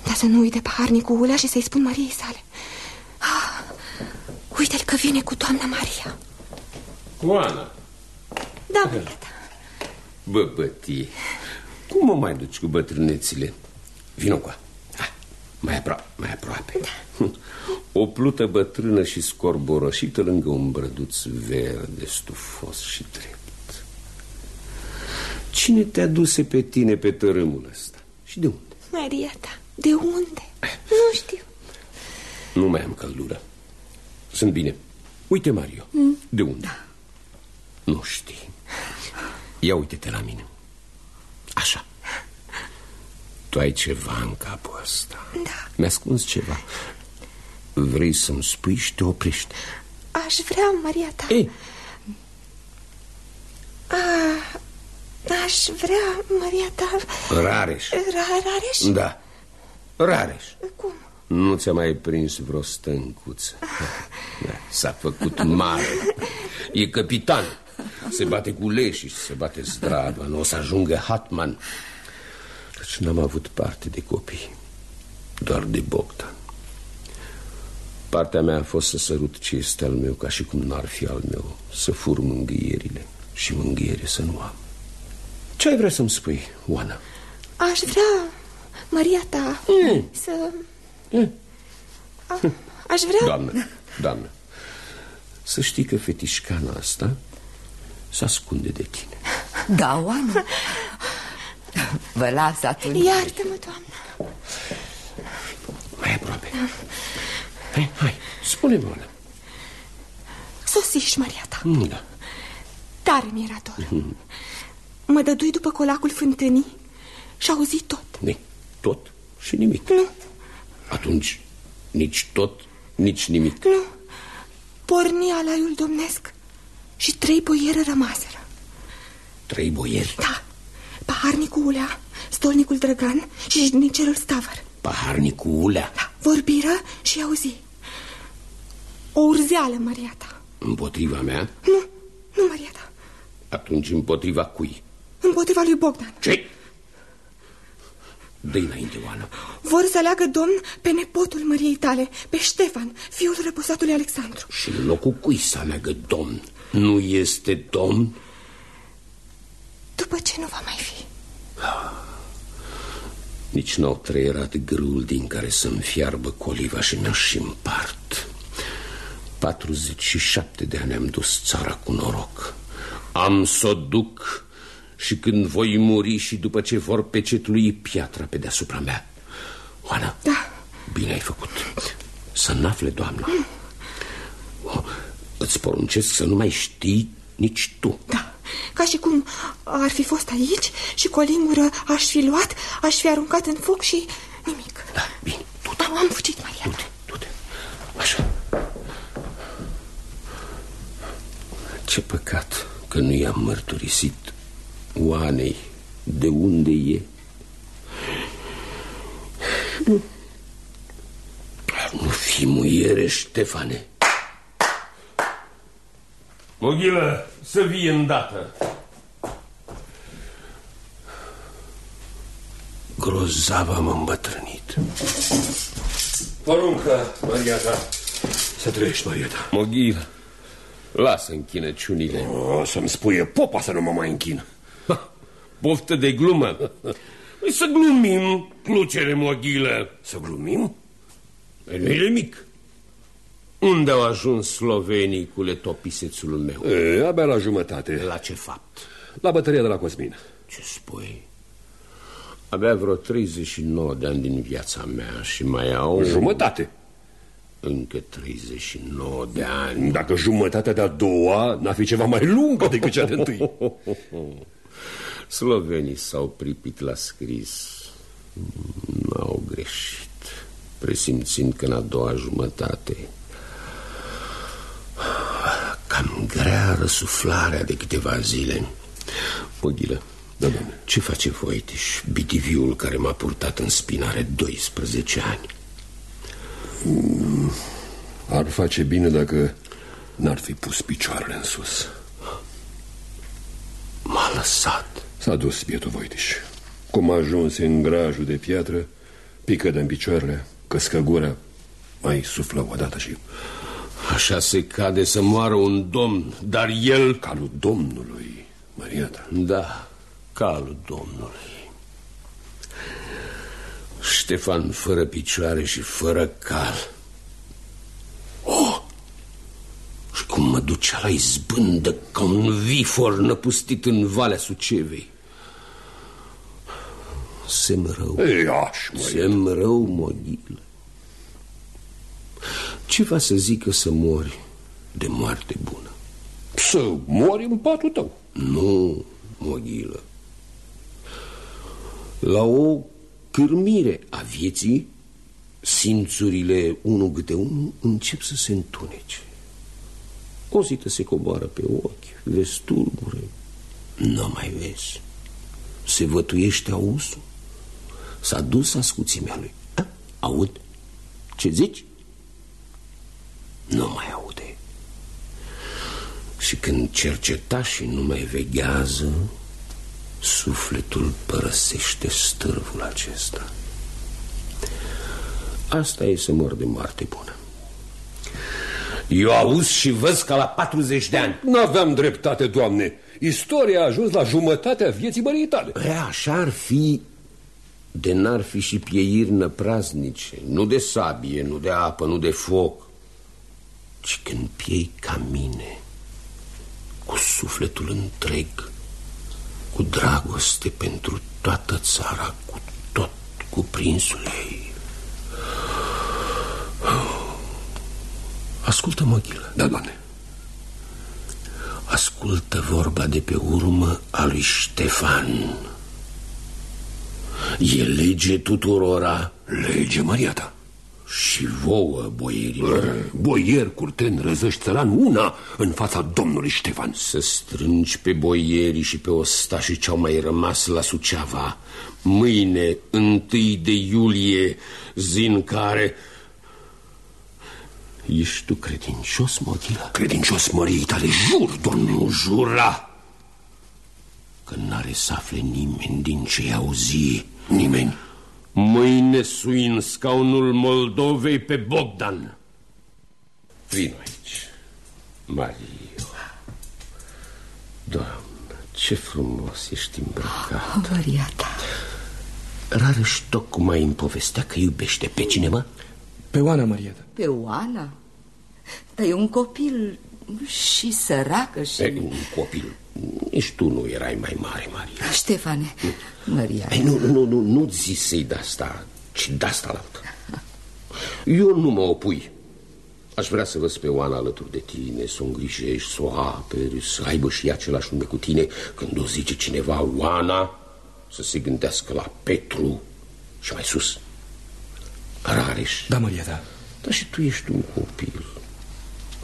Dar să nu uite paharnicul ulea și să-i spun Mariei sale. Ah, Uite-l că vine cu doamna Maria Oana, Da, Marieta bă, bătie, cum mă mai duci cu bătrânețile? Vino cu mai aproape, mai aproape. Da. O plută bătrână și scorborășită lângă un brăduț verde, stufos și drept. Cine te-a duse pe tine pe tărâmul ăsta? Și de unde? Marieta, de unde? Nu știu Nu mai am căldură. Sunt bine. Uite, Mario. Mm. De unde? Da. Nu știi. Ia uite-te la mine. Așa. Tu ai ceva în capul ăsta. Da. Mi-a ascuns ceva. Vrei să-mi spui și te oprești. Aș vrea, Marieta Ei. ah, Aș vrea, Marieta Rareș. Ra Rareș? Da. Rareș. Cum? Nu ți-a mai prins vreo stâncuță. Da, S-a făcut mare. E capitan. Se bate cu leșii și se bate zdravă Nu o să ajungă Hatman Căci n-am avut parte de copii Doar de Bogdan Partea mea a fost să sărut ce este al meu Ca și cum n-ar fi al meu Să fur mângâierile Și mângâiere să nu am Ce ai vrea să-mi spui, Oana? Aș vrea, Maria ta, Mm. să... A, aș vrea... Doamnă, doamnă Să știi că fetișcana asta Se ascunde de tine Da, Oana? Vă las atunci. Iartă-mă, doamnă. Mai aproape Hai, hai, spune-mi, Oana Sosiși, Maria ta. Mm, Da Tare mi-era dor. Mhm. Mă dădui după colacul fântânii și auzi tot. Ne, tot și nimic Nu, Atunci nici tot, nici nimic nu. Porni alaiul domnesc și trei boieri rămaseră. Trei boieri Da, paharnicul Ulea, stolnicul Drăgan și jnicerul Stavăr. Paharnicul Ulea Da, vorbiră și auzi. O urzeală, Maria ta. Împotriva mea Nu, nu, Maria ta. Atunci împotriva cui? Împotriva lui Bogdan. Ce? Dă înainte, Oana Vor să leagă domn pe nepotul Măriei tale, pe Ștefan, fiul răposatului Alexandru. Și în locul cui să aleagă domn? Nu este domn? După ce nu va mai fi. Nici n-au trăierat grâul din care să-mi fiarbă coliva și mi-aș împart 47 de ani am dus țara cu noroc Am să o duc și când voi muri și după ce vor pecetlui piatra pe deasupra mea Oana, Da. bine ai făcut Să n-afle, doamna oh, Îți poruncesc să nu mai știi nici tu Da, ca și cum ar fi fost aici și cu o lingură aș fi luat, aș fi aruncat în foc și nimic. Da, bine, du-te. Am, am fugit, Maria. Du-te, Așa Ce păcat că nu i-am mărturisit Oanei de unde e Nu fi muiere, Ștefane Moghilă, să vie îndată. Grozav am îmbătrânit Poruncă, Maria ta. Să trăiești, Maria ta Moghilă, lasă închinăciunile O, să-mi spuie popa să nu mă mai închin. Poftă de glumă Păi să glumim, clucere moghilă. Să glumim? Nu-i nimic Unde au ajuns slovenii cu letopisețul meu? E, abia la jumătate. La ce fapt? La bătăria de la Cosmin. Ce spui? Abia vreo 39 de ani din viața mea și mai au... Jumătate. Încă 39 de ani. Dacă jumătatea de-a doua n-ar fi ceva mai lungă decât cea de întâi. Slovenii s-au pripit la scris. N-au greșit. Presimțind că în a doua jumătate cam grea răsuflarea de câteva zile. Moghilă, da, doamne. ce face Voitiș, bitiviul care m-a purtat în spinare 12 ani? Mm, ar face bine dacă n-ar fi pus picioarele în sus. M-a lăsat. S-a dus bietul Voitiș. Cum a ajuns în grajul de piatră, pică de-în picioarele, căscă gura, mai suflă odată și... Așa se cade să moară un domn, dar el... Calul domnului, Maria ta. Da, calul domnului. Ștefan fără picioare și fără cal. Oh! Și cum mă ducea la izbândă ca un vifor năpustit în Valea Sucevei. Sem rău. Ei, aș, măi. Sem rău, moghilă. Ce va să zică să mori de moarte bună? Să mori în patul tău. Nu, moghilă. La o cârmire a vieții, simțurile unul câte unul încep să se întunece. O zi se coboară pe ochi, vezi tulbure, nu mai vezi. Se vătuiește ausul, s-a dus ascuțimea lui. A, aud? Ce zici? Nu mai aude. Și când cercetașii nu mai veghează, sufletul părăsește stârvul acesta. Asta e să mor de moarte bună. Eu auz și văz ca la 40 de ani. Nu aveam dreptate, doamne. Istoria a ajuns la jumătatea vieții mării tale. Păi așa ar fi de n-ar fi și pieiri năpraznice, nu de sabie, nu de apă, nu de foc, ci când piei ca mine, cu sufletul întreg, cu dragoste pentru toată țara, cu tot cuprinsul ei. Ascultă, Moghilă. Da, doamne. Ascultă vorba de pe urmă a lui Ștefan. E lege tuturora. Lege, Maria ta. Și vouă, boierilor. Boier, curten, răzăși, țăran, una în fața domnului Ștefan. Să strângi pe boierii și pe ostașii ce-au mai rămas la Suceava. Mâine, întâi de iulie, zi în care... Ești tu credincios, Moghila? Credincios, măriei tale, jur, doamne. Nu jura că n-are să afle nimeni din ce auzi. Nimeni. Mâine sui în scaunul Moldovei pe Bogdan. Vino aici, Mario. Doamnă, ce frumos ești îmbrăcat. Maria ta. Rareș tocmai îmi povestea că iubește pe cineva? Pe Oana, Maria ta. Pe Oana? Dar e un copil și săracă și... E, un copil. Nici tu nu erai mai mare, Maria. Ștefane, Maria... Ei, nu, nu, nu, nu zi să-i de asta, ci de asta la altă. Eu nu mă opui. Aș vrea să văd pe Oana alături de tine, să o îngrijești, să o aperi, să aibă și același nume cu tine. Când o zice cineva Oana, să se gândească la Petru și mai sus. Rareș. Da, Maria, da. Dar și tu ești un copil.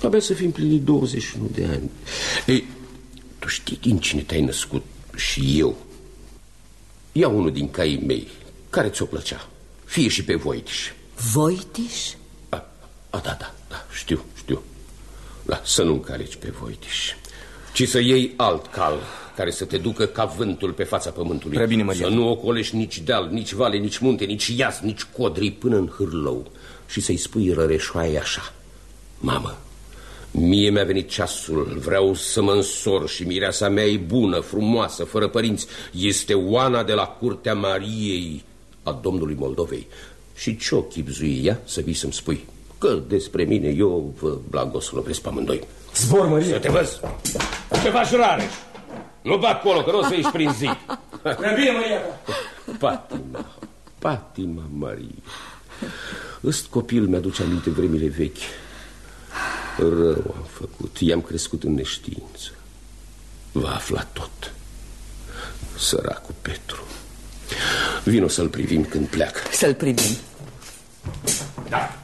Abia să fim plinit 21 de ani. Ei, tu știi din cine te-ai născut și eu. Ia unul din caii mei, care ți-o plăcea. Fie și pe Voitiș. Voitiș? A, a, da, da, da, știu, știu. Da, să nu încaleci pe Voitiș, ci să iei alt cal care să te ducă ca vântul pe fața pământului. Prea bine, Maria. Să nu ocolești nici deal, nici vale, nici munte, nici iaz, nici codrii până în hârlău și să-i spui răreșoaie așa. Mamă, Mie mi-a venit ceasul, vreau să mă însor și mireasa mea e bună, frumoasă, fără părinți. Este Oana de la curtea Mariei a Domnului Moldovei. Și ce-o chipzui ea să vii să-mi spui? Că despre mine eu vă blagoslovesc pe amândoi. Zbor, Maria! Să te văz! Ce faci rare? Nu bag acolo, că nu o să ieși prin zi. Prea bine, Maria! Patima, Patima Maria. Ăst copil mi-aduce aminte vremile vechi. Rău am făcut, i-am crescut în neștiință. Va afla tot. Săracul Petru. Vino să-l privim când pleacă. Să-l privim. Da,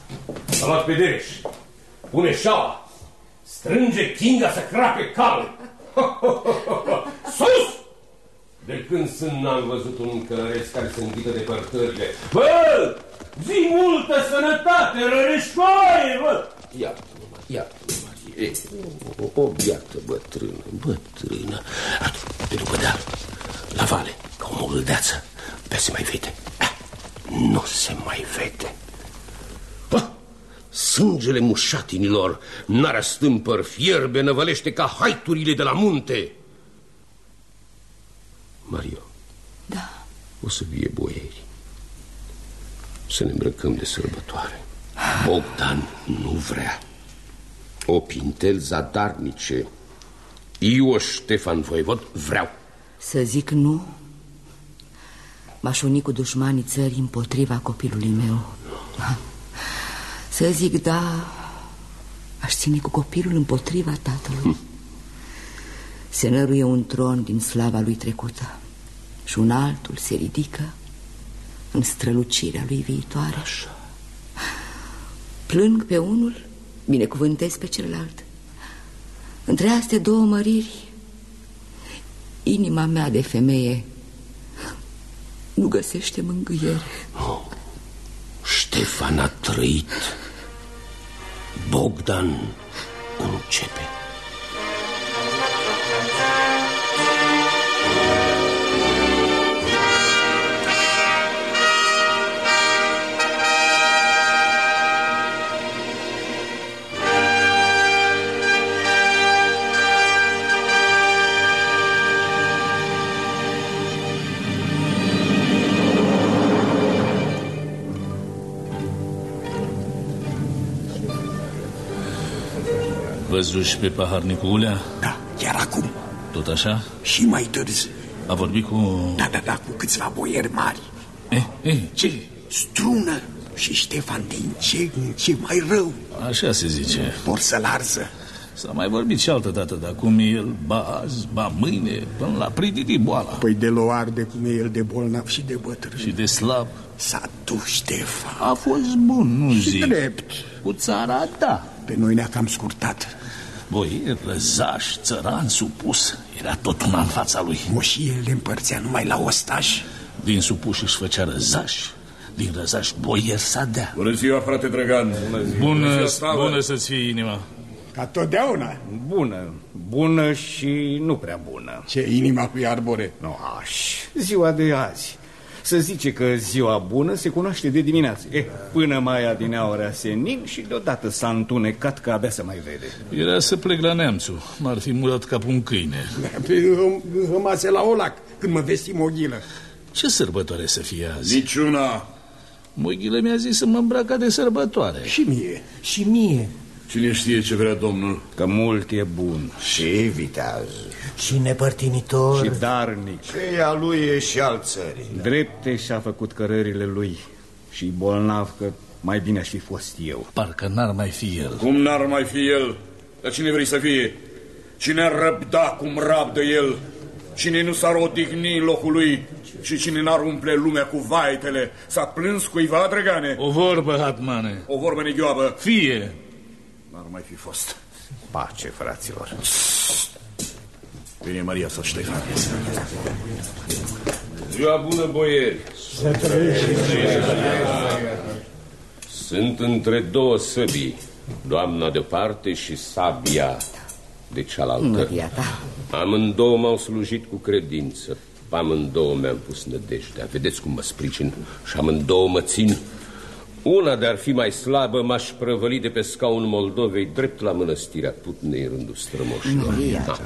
a luat pe Dereș. Pune șaua. Strânge Kinga să crape cale Sus! De când sunt n-am văzut un călăreț care se înghită de părtările. Bă! Zi multă sănătate, răreșoaie, bă! Iartă-mă, iartă-mă, Marie. O, o biată bătrână, bătrână. Te duc pe deal, la vale, ca o mogâldeață Pe se mai vede? Ah, Nu se mai vede. Ah, Sângele mușatinilor Narea stâmpăr fierbe năvălește ca haiturile de la munte. Mario Da. O să vie boieri. Să ne îmbrăcăm de sărbătoare. Bogdan nu vrea O pintel zadarnice. Eu, Ștefan Voivod, vreau. Să zic nu? M-aș uni cu dușmanii țării împotriva copilului meu. Să zic da Aș ține cu copilul împotriva tatălui. Hm. Se năruie un tron din slava lui trecută Și un altul se ridică În strălucirea lui viitoare. Așa. Plâng pe unul, binecuvântez pe celălalt. Între astea două măriri Inima mea de femeie Nu găsește mângâiere. Oh, Ștefan a trăit Bogdan începe Văzuși pe paharnicul Ulea? Da, chiar acum. Tot așa? Și mai târziu. A vorbit cu... Da, da, da, cu câțiva boieri mari. Eh, eh, ce? Strună și Ștefan din ce în ce mai rău. Așa se zice. Vor să-l arză. S-a mai vorbit și altă dată, dar cum e el, ba azi, ba mâine, până la prididi boala. Păi de lo arde cum e el de bolnav și de bătrân. Și de slab. S-a dus, Ștefan. A fost bun, nu și zic. drept. Cu țara, da. Pe noi ne-a cam scurtat. Boier, răzaș, țăran, supus. Era tot una în fața lui. O și el le împărțea numai la ostaș. Din supus își făcea răzaș. Din răzaș boier s-a dea. Bună ziua, frate Drăgan. Bună ziua. Bună, Slavă. bună să-ți fie inima. Ca totdeauna. Bună, bună și nu prea bună. Ce inima cu arbore. Nu, aș, ziua de azi. Să zice că ziua bună se cunoaște de dimineață. Eh, până mai adineaurea senin și deodată s-a întunecat că abia se mai vede. Era să plec la neamțul. M-ar fi murat ca un câine. Pe rămase la olac când mă vesti moghilă. Ce sărbătoare să fie azi? Niciuna. Moghile mi-a zis să mă îmbraca de sărbătoare. Și mie. Și mie. Cine știe ce vrea domnul? Că mult e bun. Și viteaz. Și nepărtinitor. Și darnic. Și a lui e și al țării. Drepte și-a făcut cărările lui. Și bolnav că mai bine aș fi fost eu. Parcă n-ar mai fi el. Cum n-ar mai fi el? Dar cine vrei să fie? Cine ar răbda cum rabdă el? Cine nu s-ar odihni în locul lui? Și cine n-ar umple lumea cu vaitele? S-a plâns cuiva, drăgane? O vorbă, Hatmane. O vorbă negioabă. Fie. N-ar mai fi fost. Pace, fraților. Vine Maria sau Ștefan. Ziua bună, boieri! Să trăiești. Sunt între două săbii, doamna de o parte și sabia de cealaltă. Măria ta. Amândouă m-au slujit cu credință. Pe amândouă mi-am pus nădejdea. Vedeți cum mă sprijin și amândouă mă țin. Una de-ar fi mai slabă, m-aș prăvăli de pe scaunul Moldovei drept la mănăstirea Putnei în rândul strămoșilor. Maria. Da.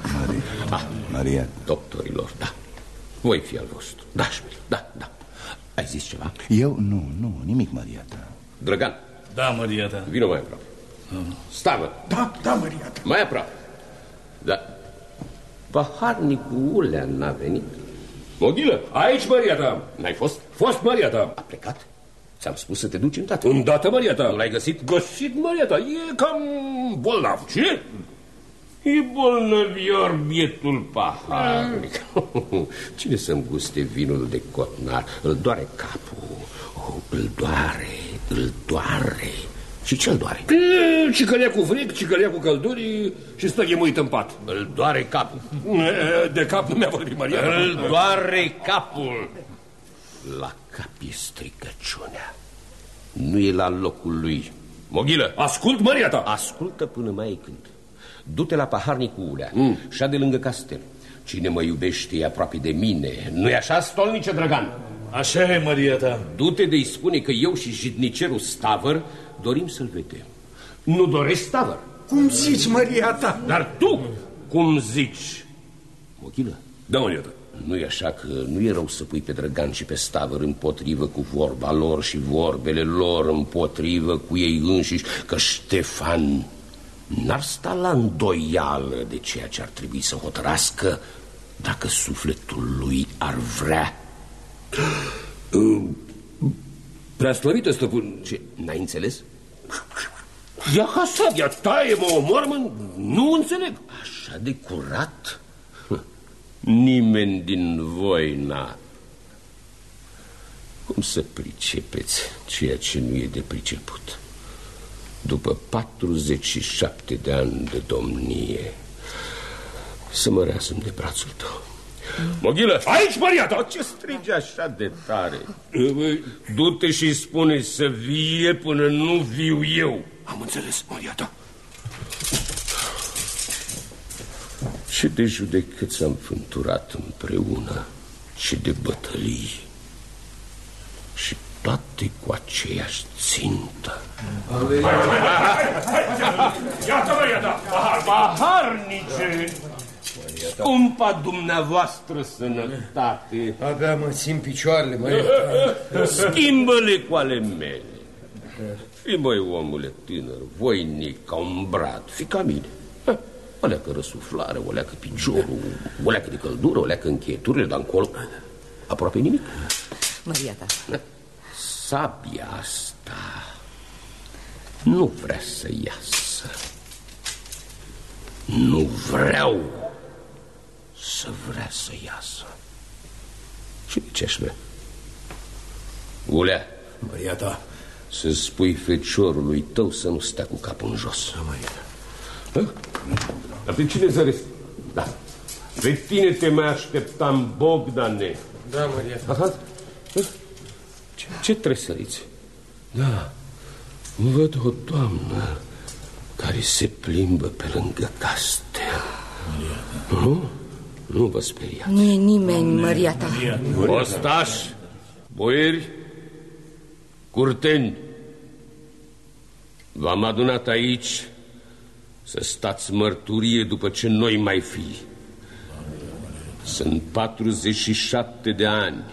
Ah, Maria. doctorilor, da. Voi fi al vostru. Da, Șmil, da, da. Ai zis ceva? Eu? Nu, nu, nimic, Maria ta. Drăgan, Da, Maria ta. vină mai aproape. Stavă, Da, da, Maria ta. mai aproape. Da. Paharnicul Ulea n-a venit. Moghilă, aici, Maria ta. N-ai fost? Fost, Maria ta. A plecat? Ți-am spus să te duci îndată. Îndată, Maria ta. Nu l-ai găsit? Găsit, Maria ta. E cam bolnav. Ce? E bolnăvior bietul paharnic. Cine să-mi guste vinul de cotnar? Îl doare capul. Oh, îl doare, îl doare. Și ce-l doare? Cicălea cu fric, cicălea cu călduri și stă ghemuit în pat. Îl doare capul. De cap nu mi-a vorbit Maria. Îl doare capul. La cap e stricăciunea. Nu e la locul lui. Moghilă, ascult, Maria ta! Ascultă până mai e când. Du-te la paharnicul Ulea, mm. șa de lângă castel. Cine mă iubește e aproape de mine. Nu-i așa, stolnice Drăgan? Așa e, Maria ta. Du-te de-i spune că eu și jidnicerul Stavăr dorim să-l vedem. Nu dorești Stavăr? Cum zici, Maria ta? Dar tu cum zici? Mochilă? Da, Maria ta. Nu e așa că nu e rău să pui pe Drăgan și pe Stavăr împotrivă cu vorba lor și vorbele lor împotrivă cu ei înșiși, că Ștefan n-ar sta la îndoială de ceea ce ar trebui să hotărască dacă sufletul lui ar vrea. Prea slăvită, stăpân. Ce, n-ai înțeles? Ia ca sabia, taie-mă, omor, nu înțeleg. Așa de curat? Nimeni din voi n-a. Cum să pricepeți ceea ce nu e de priceput? După 47 de ani de domnie, să mă reasăm de brațul tău. Moghilă, aici, Maria ta! Ce strigi așa de tare? Du-te și spune să vie până nu viu eu. Am înțeles, Maria ta. Ce de judecăți am fânturat împreună și de bătălii și toate cu aceeași țintă. Iată-mă, iată! Pahar, paharnice! Scumpa dumneavoastră sănătate! Abia mă țin picioarele, măi. Schimbă-le cu ale mele. Fii, băi, omule tânăr, voinic, ca un brad, fi ca mine. Ha, O leacă răsuflare, o leacă piciorul, o leacă de căldură, o leacă încheieturile, dar încolo aproape nimic. Maria ta. Sabia asta nu vrea să iasă. Nu vreau să vrea să iasă. Și de ce aș vrea? Ulea. Maria ta. Să spui feciorului tău să nu stea cu capul în jos. Maria. Dar pe cine zăresc? Da. Pe tine te mai așteptam, Bogdane. Da, Maria ta. Aha. Ce, ce tresăriți? Da, văd o doamnă care se plimbă pe lângă castel. Nu? Nu vă speriați. Nu e nimeni, Maria ta. Ostași, boieri, curteni, v-am adunat aici să stați mărturie după ce noi mai fi. Sunt 47 de ani,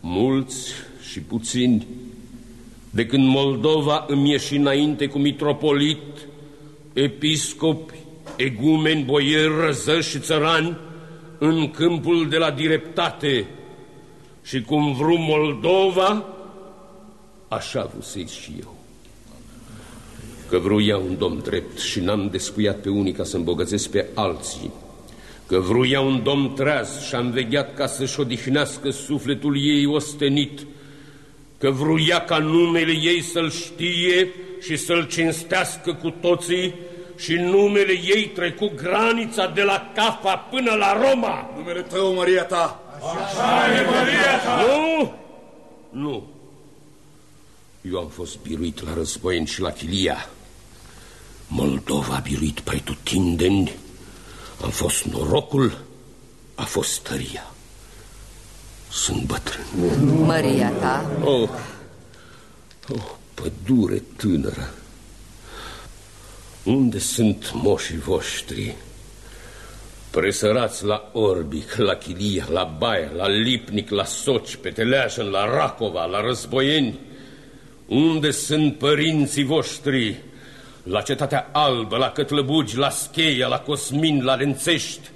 mulți și puțini, de când Moldova îmi ieși înainte cu mitropolit, episcopi, egumeni, boieri, răzăși și țărani în câmpul de la direptate și cum vru Moldova, așa vusei și eu. Că vruia un domn drept și n-am descuiat pe unii ca să îmbogățesc pe alții, că vruia un domn treaz și am vegheat ca să-și odihnească sufletul ei ostenit, că vruia ca numele ei să-l știe și să-l cinstească cu toții și numele ei trecu granița de la Cafa până la Roma. Numele tău, Maria ta. Așa e, Maria ta. Nu, nu. Eu am fost biruit la război și la Chilia. Moldova a biruit pretutindeni. Am fost norocul, a fost tăria. Sunt bătrân. Maria ta. Oh, oh, pădure tânără. Unde sunt moșii voștri? Presărați la Orbic, la Chilia, la Baia, la Lipnic, la Soci, pe Teleașăn, la Racova, la Războieni. Unde sunt părinții voștri? La Cetatea Albă, la Cătlăbugi, la Scheia, la Cosmin, la Rențești.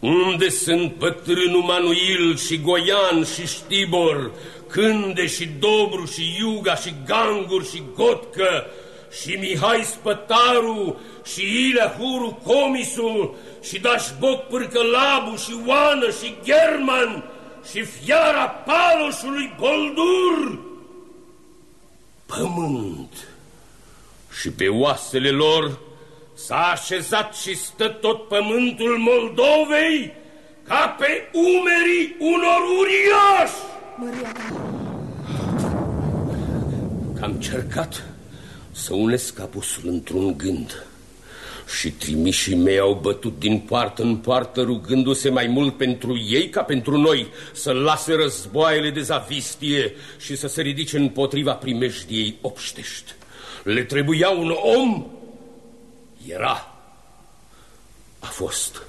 Unde sunt bătrânul Manuil și Goian și Știbor, Cânde și Dobru și Iuga și Gangur și Gotcă? Și Mihai Spătaru și Ilea Huru Comisul și Dașboc Pârcălabu și Oană și German și Fiara Paloșului Boldur? Pământ și pe oasele lor s-a așezat și stă tot pământul Moldovei ca pe umerii unor uriași. Maria ta. Că am cercat să unesc apusul într-un gând și trimișii mei au bătut din poartă în poartă rugându-se mai mult pentru ei ca pentru noi să lase războaiele de zavistie și să se ridice împotriva primejdiei obștești. Le trebuia un om era. A fost.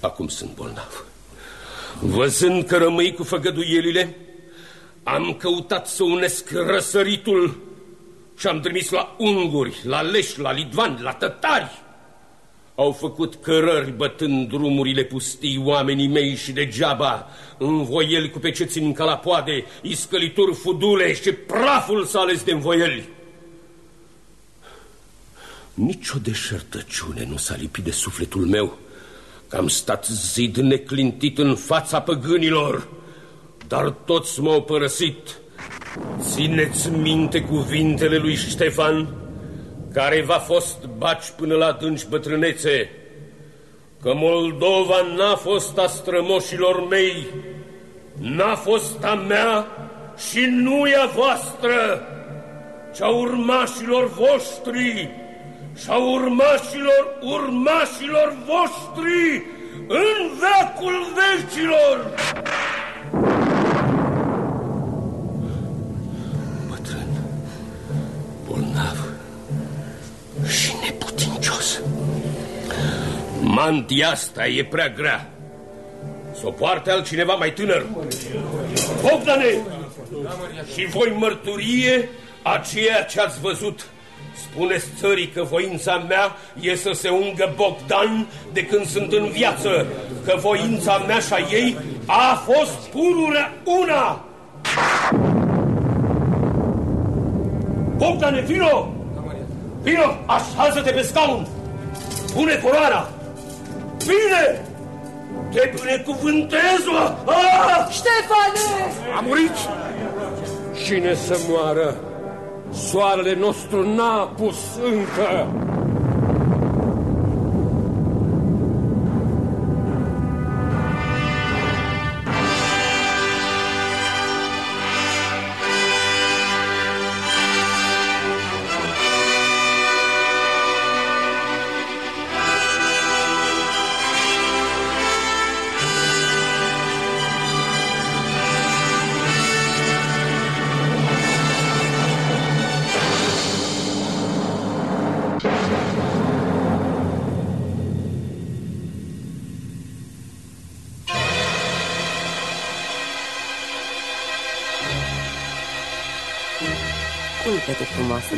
Acum sunt bolnav. Văzând că rămâi cu făgăduielile, am căutat să unesc răsăritul și am trimis la unguri, la leși, la lidvani, la tătari. Au făcut cărări bătând drumurile pustii oamenii mei și degeaba, învoieli cu peceți în calapoade, iscălituri fudule și praful s-a ales de învoieli. Nici o deșertăciune nu s-a lipit de sufletul meu, că am stat zid neclintit în fața păgânilor, dar toți m-au părăsit. Țineți minte cuvintele lui Ștefan, care v-a fost baci până la adânci bătrânețe, că Moldova n-a fost a strămoșilor mei, n-a fost a mea și nu e a voastră, ci a urmașilor voștri, și a urmașilor urmașilor voștri în veacul vecilor! Bătrân, bolnav și neputincios. Mantia asta e prea grea. Să o poarte altcineva mai tânăr. Bogdane! Și voi mărturie a ceea ce ați văzut. Spuneți țării că voința mea e să se ungă Bogdan de când sunt în viață, că voința mea și a ei a fost pururea una. Bogdane, vino! Vino, așează-te pe scaun! Pune coroana! Bine! Te binecuvântez! Ah! Ștefane! A murit! Cine să moară? Soarele nostru n-a pus încă!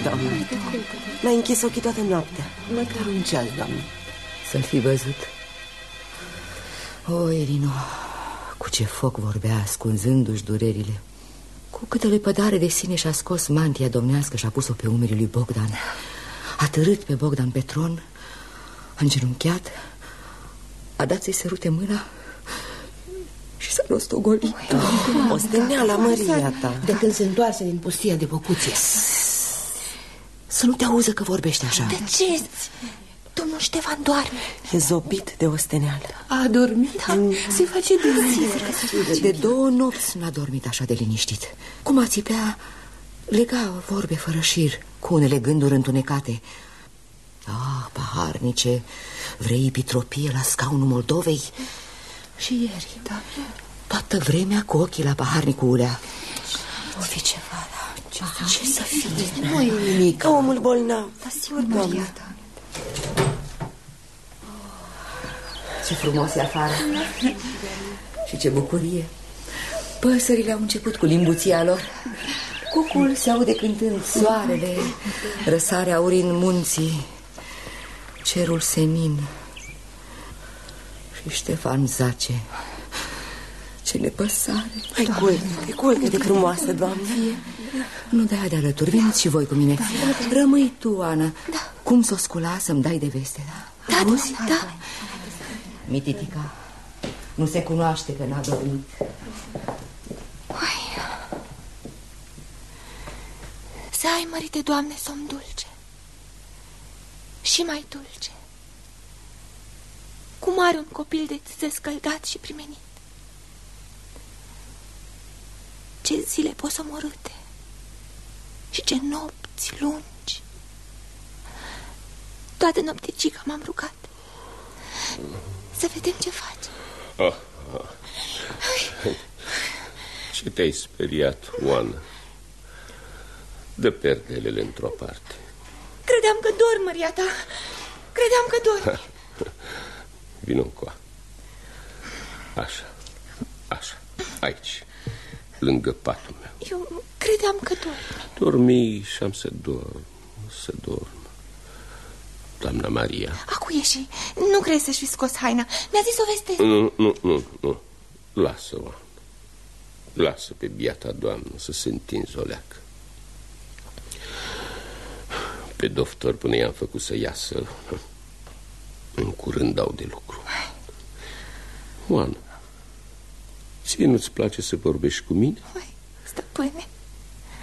Doamnă. N-ai închis ochii toată noaptea. Măcar un ceas, doamnă. Să-l fi văzut. O, Elino, cu ce foc vorbea ascunzându-și durerile. Cu câtă lepădare de sine și-a scos mantia domnească și-a pus-o pe umerii lui Bogdan. A târât pe Bogdan pe tron A îngenunchiat A dat să-i sărute mâna și s-a rostogolit O steneală, Maria ta. De când se întoarse din pustia de bocuție Să nu te auză că vorbește așa De ce? Domnul Ștefan doarme E zobit de o steneală A dormit? Da. Se face bine De două nopți n-a dormit așa de liniștit Cum a țipea, lega vorbe fără șir Cu unele gânduri întunecate Ah, paharnice, vrei pitropie la scaunul Moldovei? Și ieri, da. toată vremea cu ochii la paharnicul ulea O fi ceva, da Ce, ce să fie? Nu e nimic. Ca omul bolnav. Da, sigur, Maria ta Ce frumos e afară. Și ce bucurie. Păsările au început cu limbuția lor. Cucul se aude cântând soarele Răsare aurind munții Cerul senin Și Ștefan zace. Ce nepăsare. Hai, culcă-te, culcă-te frumoasă, doamne Nu dai de alături, veniți și voi cu mine Rămâi tu, Ana Da. Cum s-o scula să-mi dai de veste, da? Da, Auzi? da, da. Mititica Nu se cunoaște că n-a dormit Ui. Să ai, mărite Doamne, somn dulce Și mai dulce Cum are un copil de țâțe scăldat și primenit Ce zile posomorâte Și ce nopți lungi Toată nopticica m-am rugat Să vedem ce face Ah, ah. Ce te-ai speriat, Oana? Dă perdelele într-o parte. Credeam că dorm, Maria ta Credeam că dorm Vino încoa. Așa, așa, aici, lângă patul meu. Eu credeam că dorm Dormi și am să dorm, să dorm. Doamna Maria. Acu ieși, nu crezi să-și fi scos haina Mi-a zis o veste Nu, nu, nu, nu. Lasă-o. Lasă pe biata doamnă să se întinzi o leacă. Pe doctor până i-am făcut să iasă. În curând dau de lucru. Oana, ție nu-ți place să vorbești cu mine? Stăpâne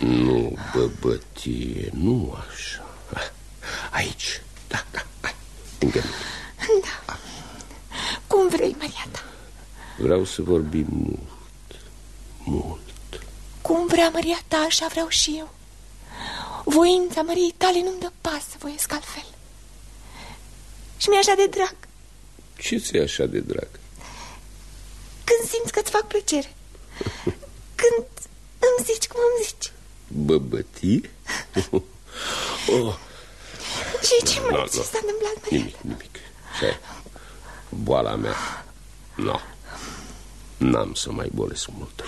Nu, băbătie, nu așa. Aici, da, da, hai, lângă mine. Da. Cum vrei, Maria ta. Vreau să vorbim mult, mult. Cum vrea Maria ta, așa vreau și eu. Voința Măriei tale nu-mi dă pas să voiesc altfel. Și mi-e așa de drag. Ce ți e așa de drag? Când simți că-ți fac plăcere. Când îmi zici cum îmi zici Băbătie? oh, Și ce mă, Nu, ce nu. s-a întâmplat, Maria? nimic, nimic Ce? Boala mea Nu N-am să mai bolesc mult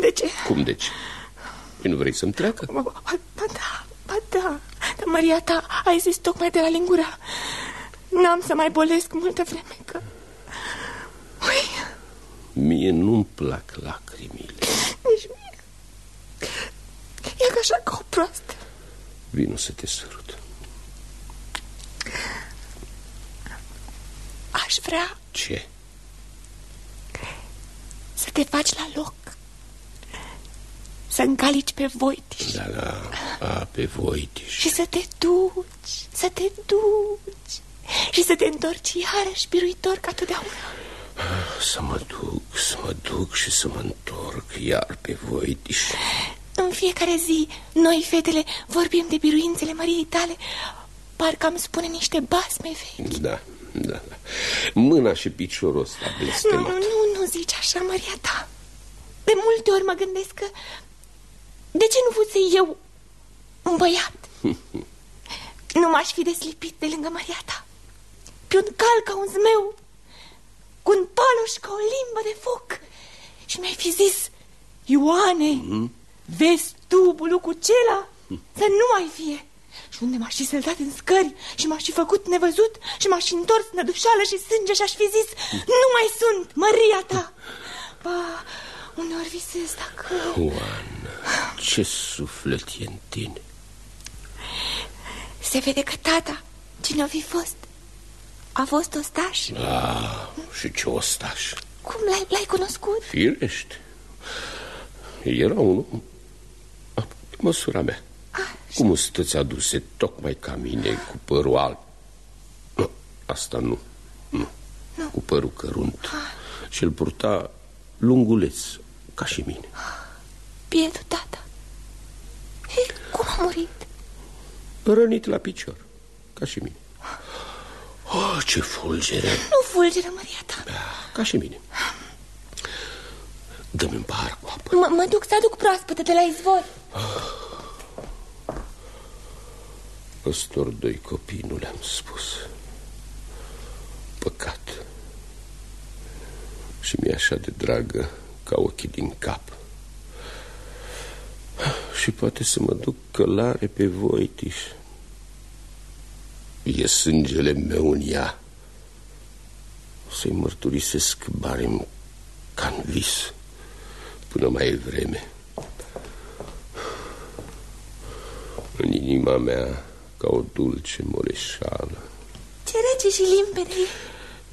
De ce? Cum de ce? Păi nu vrei să-mi treacă? Ba, ba, ba da, ba da Dar Maria ta, ai zis tocmai de la lingura N-am să mai bolesc multă vreme că... Ui, Mie nu-mi plac lacrimile nici mie E ca așa ca o proastă. Vino să te sărut. Aș vrea Ce? să te faci la loc. Să încalici pe voitiș. Da, da, a, pe Voitiș. Și să te duci, să te duci. Și să te întorci iarăși biruitor ca totdeauna. Să mă duc, să mă duc și să mă întorc iar pe Voitiș. În fiecare zi, noi, fetele, vorbim de biruințele Mariei tale. Parcă am spune niște basme vechi. Da, da, da. Mâna și piciorul ăsta Nu, blestemat. Nu, nu, nu zici așa, Maria ta. De multe ori mă gândesc că De ce nu fusei eu un băiat? Nu m-aș fi deslipit de lângă Maria ta. Pe un cal ca un zmeu Cu un paloș ca o limbă de foc. Și mi-ai fi zis Ioane, vezi tu bulucucela? Să nu mai fie. Și unde m-aș fi săltat în scări Și m-aș fi făcut nevăzut Și m-aș fi întors nădușală și sânge Și aș fi zis Nu mai sunt, Maria ta. Ba, uneori visez dacă Oana, ce suflet e în tine? Se vede că tata, cine o fi fost A fost ostaș. Ah, și ce ostaș? Cum l-ai, l-ai cunoscut? Firește Era unul Pe măsura mea. Cum stăți aduse tocmai ca mine Cu părul alb? Nu, Asta nu, nu. Cu părul cărunt. Și îl purta lunguleț Ca și mine. Bietul tata. Ei, Cum a murit? Rănit la picior Ca și mine. Oh, ce fulgere. Nu fulgeră, Maria ta. Ca și mine Dă-mi un pahar cu apă. Mă, mă duc să aduc proaspătă de la izvor. Ăstor doi copii nu le-am spus. Păcat. Și mi-e așa de dragă Ca ochii din cap. Și poate să mă duc călare pe Voitiș E sângele meu în ea. Să-i mărturisesc barem ca în vis Până mai e vreme. În inima mea ca o dulce moleșală Ce rece și limpede. E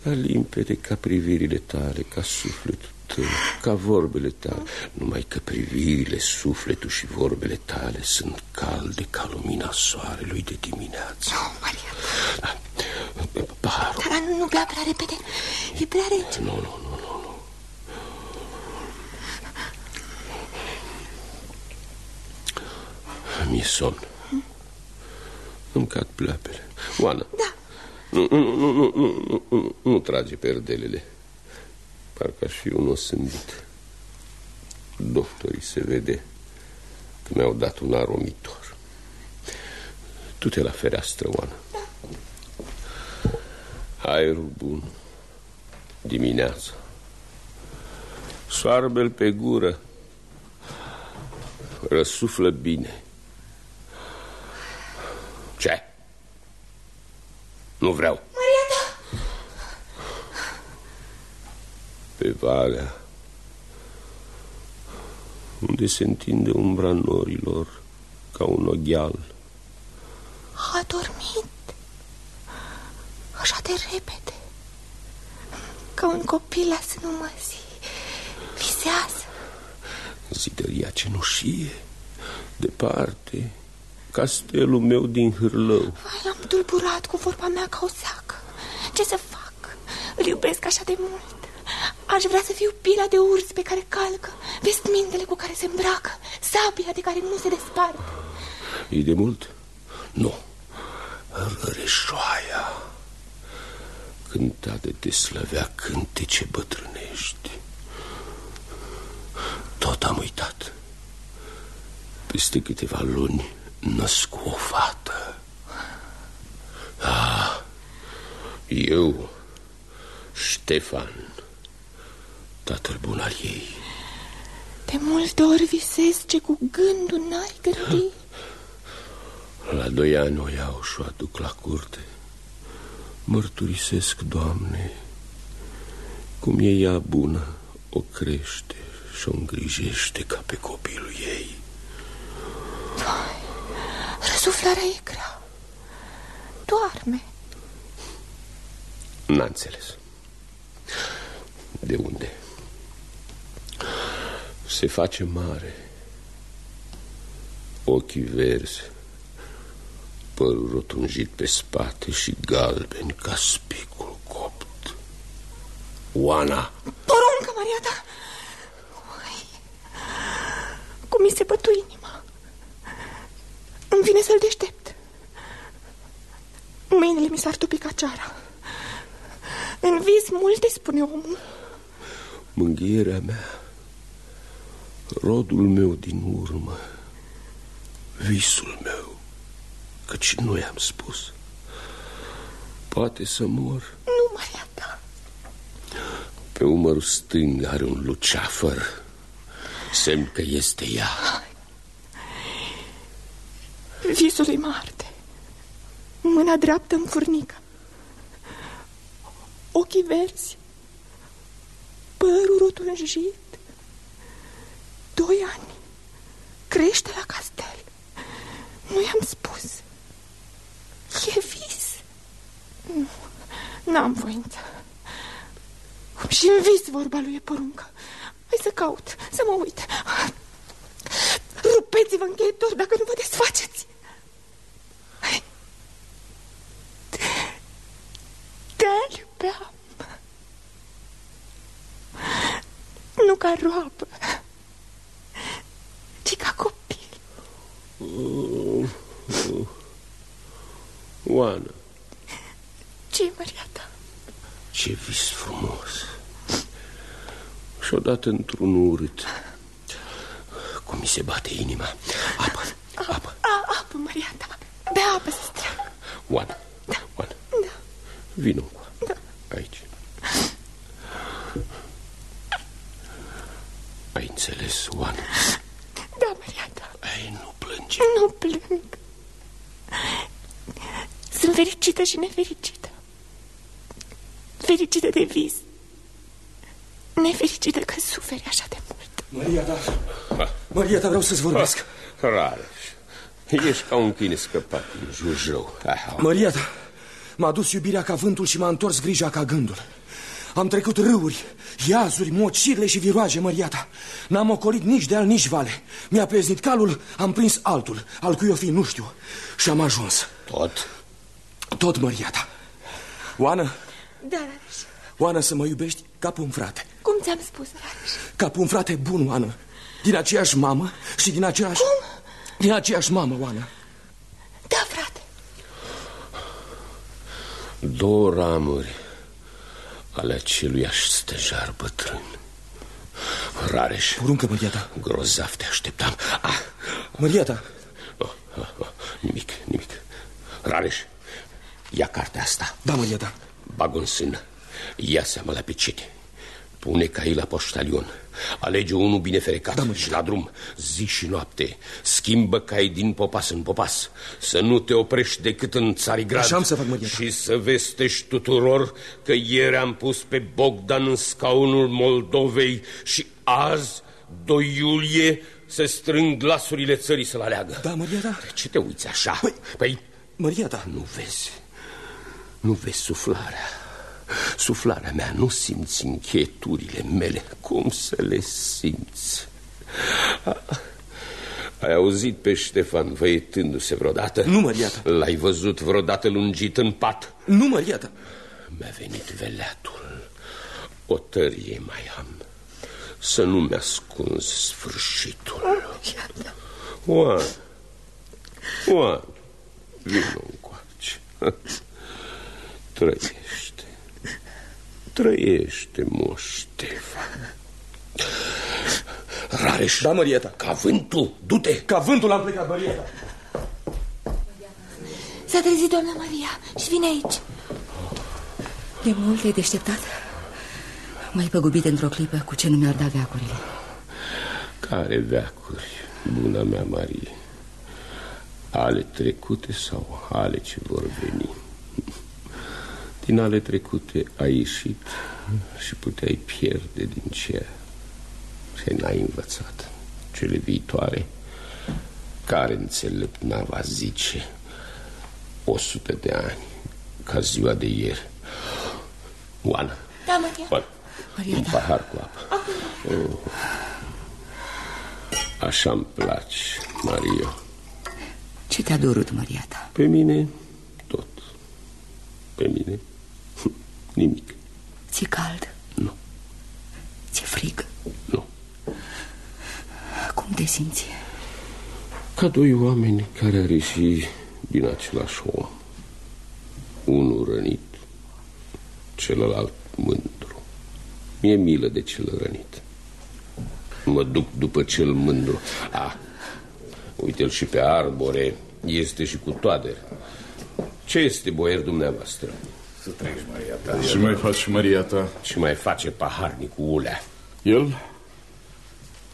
Ca limpede ca privirile tale, ca sufletul tău, ca vorbele tale. Numai că privirile, sufletul și vorbele tale Sunt calde ca lumina soarelui de dimineață. Nu, Maria. Paharul Dar nu, nu bea prea repede. E prea rece. Nu, nu, nu, nu, nu. Mi-e somn. Îmi cad pleapele Oana. Da. Nu, nu, nu, nu, nu, nu, nu, nu trage perdelele. Parcă aș fi un osândit. Doctorii se vede Că mi-au dat un aromitor. Tu te la fereastră, Oana. Aerul bun Dimineața Soarbel pe gură. Răsuflă bine Ce? Nu vreau. Maria ta! Pe valea Unde se întinde umbra norilor Ca un ogheal. A dormit? Așa de repede? Ca un copil la sânul măsii Visează. Zidăria cenușie Departe Castelul meu din hârlău Vai, l-am tulburat cu vorba mea ca o seacă Ce să fac? Îl iubesc așa de mult Aș vrea să fiu pila de urs pe care calcă Vestmintele cu care se îmbracă Sabia de care nu se desparte E de mult? Nu Răreșoaia cânta de te slăvea cântece bătrânești. Tot am uitat. Peste câteva luni născu o fată. Ah, eu, Ștefan, tatăl bun al ei. De multe ori visezi ce cu gândul n-ai gândit. La doi ani o iau și o aduc la curte. Mărturisesc, Doamne, cum e ea bună, o crește și o îngrijește ca pe copilul ei. Vai, răsuflarea e grea. Doarme. N-a înțeles. De unde? Se face mare. Ochii verzi, părul rotunjit pe spate și galbeni ca spicul copt. Oana, Poruncă, Maria ta! Ui, cum mi se bătu inima. Îmi vine să-l deștept. Mâinile mi s-ar topi ca ceara. În vis multe, spune omul. mângâierea mea, rodul meu din urmă, visul meu, căci nu i-am spus. Poate să mor. Nu, Maria ta. Pe umărul stâng are un luceafăr, semn că este ea. Visul lui Marte. Mâna dreaptă în furnică. Ochii verzi. Părul rotunjit. Doi ani. Crește la castel. Nu i-am spus. E vis. Nu, n-am voință. Și în vis vorba lui e poruncă. Hai să caut, să mă uit. Rupeți-vă încheietori dacă nu vă desfaceți. Te iubeam. Nu ca roabă, ci ca copil. Uh, uh. Oana, ce Maria ta? ce vis frumos. Și odată într-un urât, cum mi se bate inima. Apă, apă. A, apă, Maria ta. Bea apă să streacă. Oana, Oana, Da. vină cu aici. Ai înțeles, Oana? Da, Maria ta. Ai, nu plânge. Nu plâng. Sunt fericită și nefericită. Fericită de vis. Nefericită că suferi așa de mult. Maria ta, Maria ta, vreau să-ți vorbesc. Rareș, ești ca un câine scăpat din jujău. Ah, Maria ta, m-a dus iubirea ca vântul și m-a întors grija ca gândul. Am trecut râuri, iazuri, mocirle și viroage, Maria ta. N-am ocolit nici deal, nici vale. Mi-a pleznit calul, am prins altul, al cui o fi nu știu. Și am ajuns. Tot? Tot, Maria ta. Oană, Da, Rareș. Oană, să mă iubești ca pe un frate. Cum ți-am spus, Rareș? Ca pe un frate bun, Oană. Din aceeași mamă și din aceeași... Cum? Din aceeași mamă, Oană. Da, frate. Două ramuri ale aceluiași stejar bătrân. Rareș. Poruncă, Maria ta. Grozav te așteptam. Ah, Maria ta. oh, oh, oh, nimic, nimic. Rareș, ia cartea asta. Da, Maria ta. Bag în sân. Ia seama la pecete. Pune cai la poștalion. Alege unul bine ferecat da, și la drum, zi și noapte. Schimbă cai din popas în popas. Să nu te oprești decât în Țarigrad. Așa am să fac, Maria ta. Și să vestești tuturor că ieri am pus pe Bogdan în scaunul Moldovei și azi, 2 iulie, se strâng glasurile țării să-l aleagă. Da, Maria ta. De ce te uiți așa? Păi, păi Maria ta. nu vezi. Nu vezi suflarea. Suflarea mea, nu simți încheturile mele. Cum să le simți? Ai auzit pe Ștefan văietându-se vreodată? Nu, Maria ta. L-ai văzut vreodată lungit în pat? Nu, Maria ta. Mi-a venit veleatul. O tărie mai am. Să nu-mi ascunzi sfârșitul. Oan, Oan, vină încoace. Trăiește. Trăiește, moș Ștefan. Rareș. Da, Mărieta. Ca vântul, du-te. Ca vântul am plecat, Mărieta. S-a trezit doamna Maria și vine aici. De mult e deșteptat. M-ai păgubit într-o clipă cu ce nu mi-ar da veacurile. Care veacuri, buna mea Marie? Ale trecute sau ale ce vor veni? Din ale trecute ai ieșit și puteai pierde din ce ce n-ai învățat. Cele viitoare, care înțelept n va zice o sută de ani, ca ziua de ieri. Oana, Da, Maria. Oana, Maria, un da. pahar cu apă. Oh. Așa-mi place, Maria. Ce te-a durut, Maria ta? Pe mine, tot. Pe mine, nimic. Ți-e cald? Nu. Ți-e frig? Nu. Cum te simți? Ca doi oameni care ar ieși din același om. Unul rănit, celălalt mândru. Mi-e milă de cel rănit. Mă duc după cel mândru. Ah, uite-l și pe arbore, este și cu toader. Ce este, boier dumneavoastră? Să treci, Maria ta. Și mai faci și Maria ta. Și mai face paharnicul ulea. El?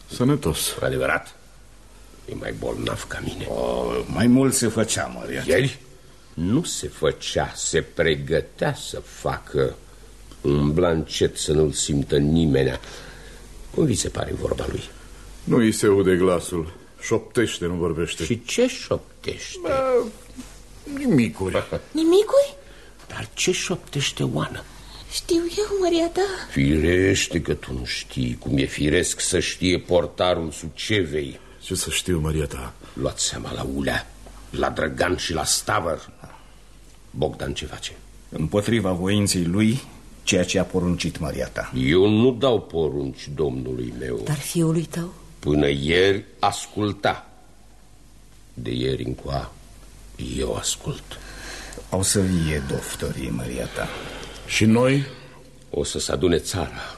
Sănătos. Adevărat? E mai bolnav ca mine. O, mai mult se făcea, Maria. Ieri nu se făcea, se pregătea să facă un blancet să nu-l simtă nimenea. Cum vi se pare vorba lui? Nu îi se aude glasul. Șoptește, nu vorbește. Și ce șoptește? Bă, nimicuri. Nimicuri? Dar ce șoptește Oana? Știu eu, Maria ta. Firește că tu nu știi cum e firesc să știe portarul Sucevei. Ce să știu, Maria ta? Luați seama la Ulea, la Drăgan și la Stavăr. Bogdan ce face? Împotriva voinței lui, ceea ce a poruncit Maria ta. Eu nu dau porunci domnului meu. Dar fiului tău? Până ieri asculta. De ieri încoa eu ascult. Au să vie doftorii, Maria ta. Și noi? O să se adune țara.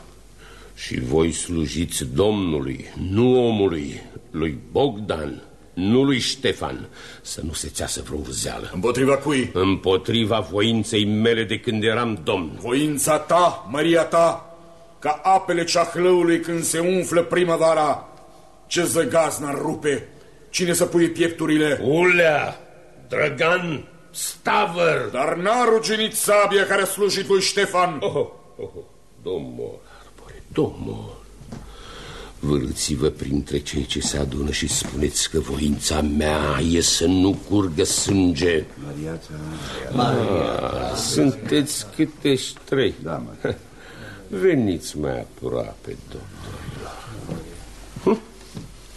Și voi slujiți Domnului, nu omului, lui Bogdan, nu lui Ștefan, să nu se țeasă vreo urzeală. Împotriva cui? Împotriva voinței mele de când eram domn. Voința ta, Maria ta, ca apele ceahlăului când se umflă primăvara. Ce zăgaz n-ar rupe? Cine să pui piepturile? Ulea, Drăgan, Stavăr. Dar n-a ruginit sabia care a slujit lui Ștefan. Oh, oh, oh. Domnul Arbore, domnul. Vârâți-vă printre cei ce se adună și spuneți că voința mea e să nu curgă sânge. Mariața... Ah, sunteți câte trei. Da, mă. Veniți mai aproape, domnilor. Hm?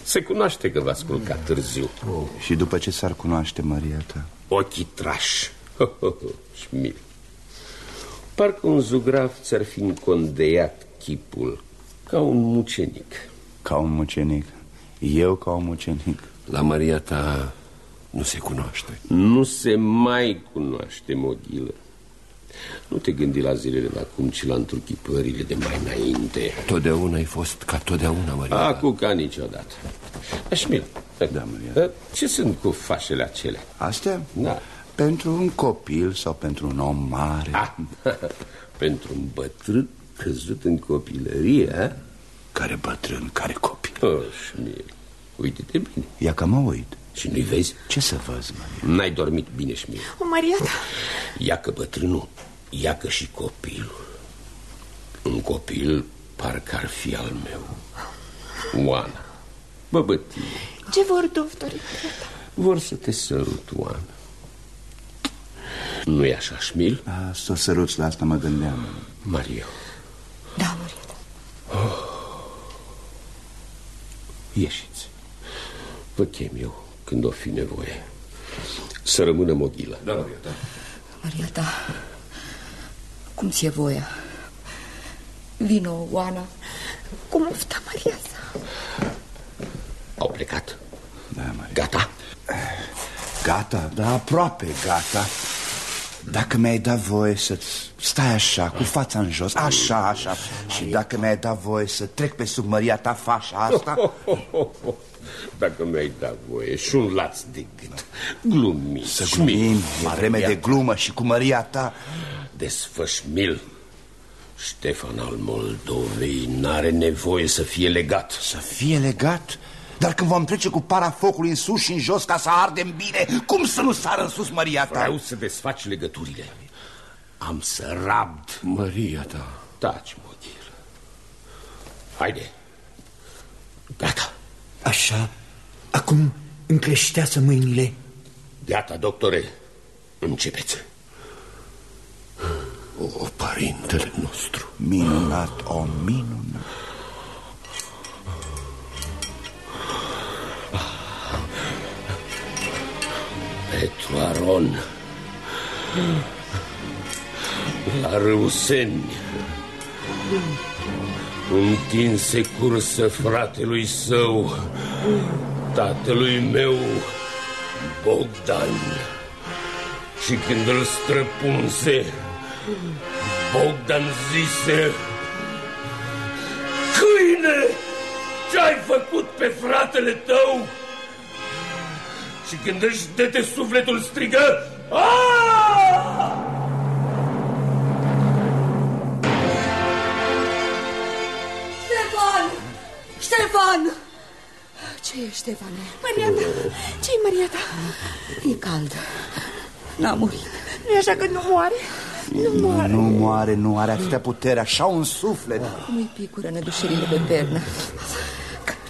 Se cunoaște că v-ați culcat târziu. Oh. Și după ce s-ar cunoaște Maria ta? Ochii trași. Șmil. Parcă un zugrav ți-ar fi încondeiat chipul ca un mucenic. Ca un mucenic? Eu ca un mucenic? La Maria ta nu se cunoaște. Nu se mai cunoaște, moghilă. Nu te gândi la zilele de acum, ci la întruchipările de mai înainte. Totdeauna ai fost ca totdeauna, Maria ta. Acum ca niciodată. Așmil, Da, Maria. ce sunt cu fașele acelea? Astea? Da. Pentru un copil sau pentru un om mare? Ah, pentru un bătrân căzut în copilărie, a? Care bătrân, care copil? Oh, Șmil, uite-te bine. Ia că mă uit. Și nu-i vezi? Ce să văz, Maria? N-ai dormit bine, Șmil. O, Maria ta. Ia că bătrânul, ia că și copilul. Un copil parcă ar fi al meu. Oana, băbătine, Ce vor doftorii? vor să te sărut, Oana. Nu-i așa, Șmil? A, să o săruți la asta mă gândeam. Mario, Da, Maria ta. ieșiți. Vă chem eu când o fi nevoie. Să rămână moghilă. Da, Maria ta. Maria ta, cum ți-e voia? Vino, Oana. Cum ofta, Maria ta? Au plecat. Da, Maria. Gata? Gata, da, aproape gata. Dacă mi-ai dat voie să stai așa, cu fața în jos, așa, așa Și dacă mi-ai dat voie să trec pe sub măria ta fașa asta Dacă mi-ai dat voie și un laț de gât Glumit Să glumim, mai vreme de glumă și cu măria ta Desfășmil Ștefan al Moldovei n-are nevoie să fie legat Să fie legat? Dar când vom trece cu para focului în sus și în jos ca să ardem bine Cum să nu sară în sus măria ta? Vreau să desfaci legăturile. Am să rabd. Măria ta. Taci, moghil Haide. Gata. Așa, acum încleștează mâinile. Gata, doctore. Începeți. O, părintele nostru. Minunat, o minunat Petru Aron La Râuseni Întinse cursă fratelui său Tatălui meu Bogdan. Și când îl străpunse Bogdan zise Câine, ce-ai făcut pe fratele tău? Și când își dete sufletul strigă Aaaa! Ștefan! Ștefan! Ce e, Ștefane? Maria ta! ce e Maria ta? E cald. N-a murit. nu e așa că nu moare? Nu moare. Nu moare, nu are atâtea putere, așa un suflet Cum îi picură nădușerile pe pernă.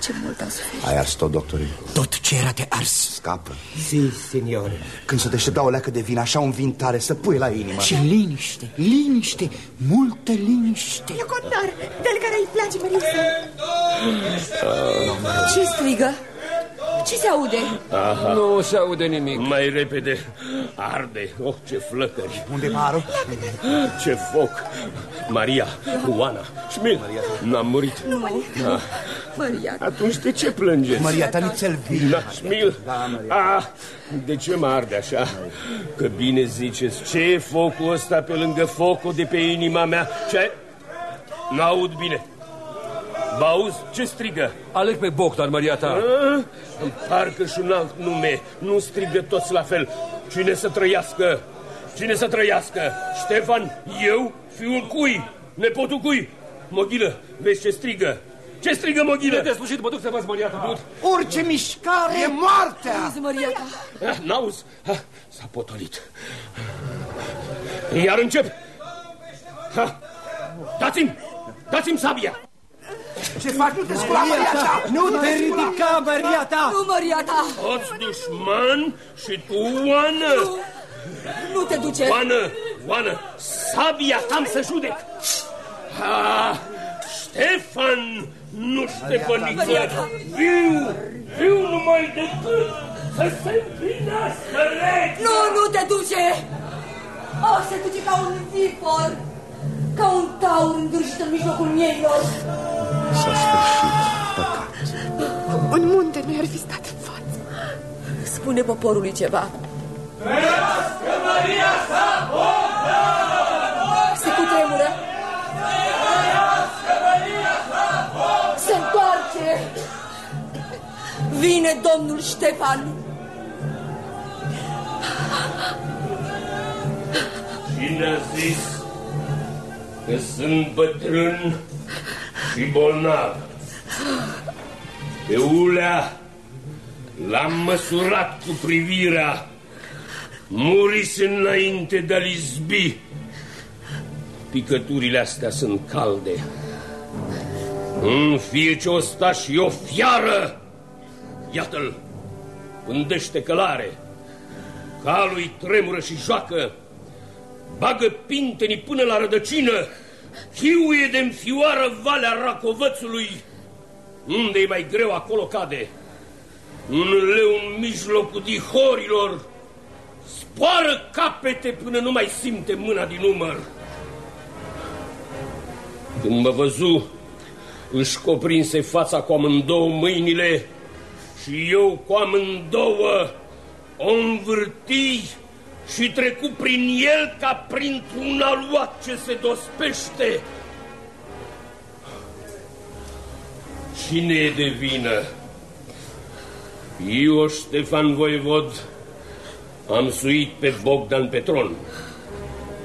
Ce mult a suferit. Ai ars tot, doctorii? Tot ce era de ars Scapă Si, signore Când să te dea o leacă de vin, așa un vin tare, să pui la inimă Și liniște, liniște, multă liniște E contar, del care îi place Marisa. Ce strigă? Ce se aude? Aha. Nu se aude nimic Mai repede Arde, oh ce flăcări Unde parul? Ce foc Maria, Oana, Șmil N-am murit Nu, Ah. Maria Atunci de ce plângeți? Maria ta nițel vin Da, Șmil ah, De ce mă arde așa? Că bine ziceți Ce e focul ăsta pe lângă focul de pe inima mea? Ce? N-aud bine Bauzi? Ce strigă? Aleg pe Bogdan, Maria ta Ah, Îmi parcă și un alt nume Nu strigă toți la fel Cine să trăiască? Cine să trăiască? Ștefan? Eu? Fiul cui? Nepotul cui? Moghilă, vezi ce strigă? Ce strigă Moghilă? De sfârșit, mă duc să văd Maria ta Orice mișcare e moartea Auzi, Maria ta Ah, N-auzi? Ah, S-a potolit Iar încep Ha. Dați-mi! Dați-mi sabia! Ce faci? Nu te scula, Maria ta! Nu te ridica, Maria ta! Nu, Maria ta! Toți dușman și tu, Oană! Nu, nu te duce! Oană, Oană, sabia am să judec! Ha, Ștefan, nu Ștefănică! Viu, viu numai decât să se împlinească legea! Nu, nu te duce! O, se duce ca un vipor, ca un taur îngârșit în mijlocul mieilor. S-a sfârșit, păcat Un munte nu i-ar fi stat în față. Spune poporului ceva. Trăiască Maria sa, Se cutremură. Se întoarce. Vine domnul Ștefan. Cine a zis că sunt bătrân și bolnav? Pe ulea l-am măsurat cu privirea, muris înainte de a izbi. Picăturile astea sunt calde. În fie ce o sta și o fiară, iată-l, pândește călare, calul tremură și joacă, bagă pintenii până la rădăcină, chiuie de înfioară valea racovățului. Unde e mai greu, acolo cade. Un leu în mijlocul dihorilor, spoară capete până nu mai simte mâna din umăr. Când mă văzu, își coprinse fața cu amândouă mâinile și eu cu amândouă o învârti și trecut prin el ca printr-un aluat ce se dospește. Cine e de vină? Eu, Ștefan Voivod, am suit pe Bogdan Petron.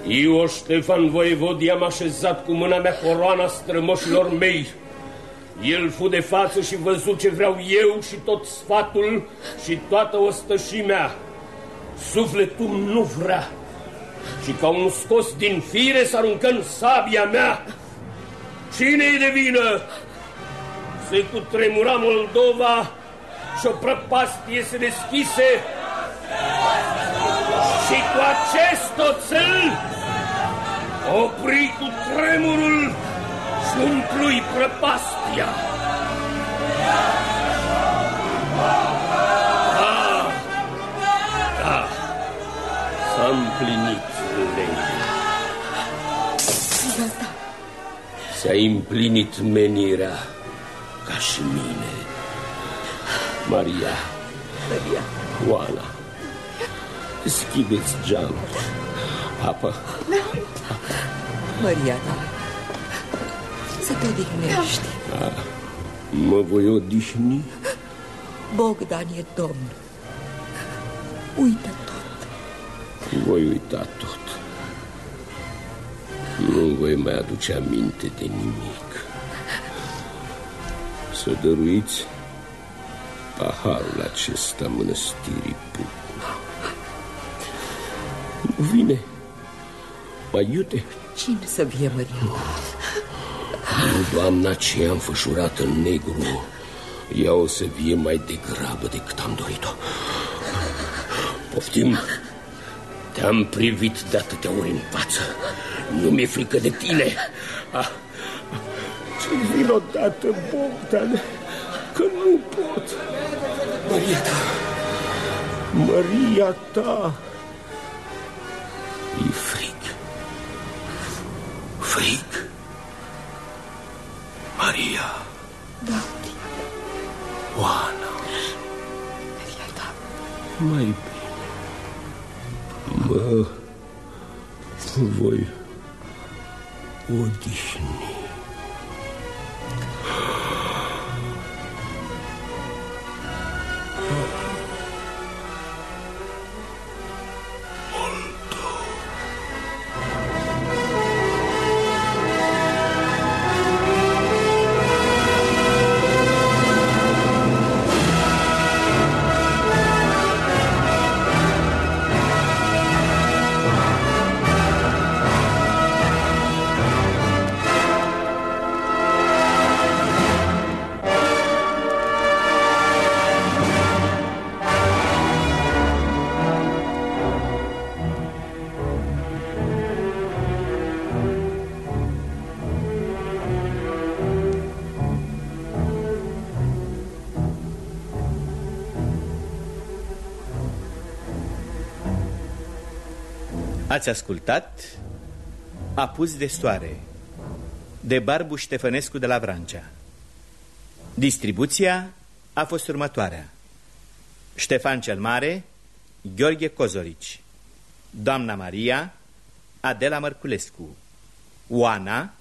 Eu, Ștefan Voivod, i-am așezat cu mâna mea coroana strămoșilor mei. El fu de față și văzut ce vreau eu și tot sfatul și toată ostășimea. Sufletul nu vrea. Și ca un scos din fire să aruncă în sabia mea. Cine-i de vină? Se cutremura Moldova și o prăpastie se deschise și cu acest oțel opri cu tremurul și umplui prăpastia. Da, s-a împlinit legea. S-a împlinit menirea ca și mine. Maria. Maria. Oana. Deschideți geamul. Apă. Maria ta, să te odihnești. Da. Mă voi odihni? Bogdan e domn. Uită tot. Voi uita tot. Nu voi mai aduce aminte de nimic. Să dăruiți paharul acesta mănăstirii Pucu. Nu vine. Mai iute. Cine să vie, Maria? Nu, doamna ce am fășurat în negru. Ea o să vie mai degrabă decât am dorit-o. Poftim, te-am privit de atâtea ori în față. Nu mi-e frică de tine. Ah, ce vin odată, Bogdan, că nu pot. Maria ta, Maria ta. E frig. Frig. Maria. Da. Oana. Maria ta. Mai bine. Mă voi odihni. Ați ascultat Apus de soare de Barbu Ștefănescu de la Vrancea. Distribuția a fost următoarea. Ștefan cel Mare, Gheorghe Cozorici, Doamna Maria, Adela Mărculescu, Oana,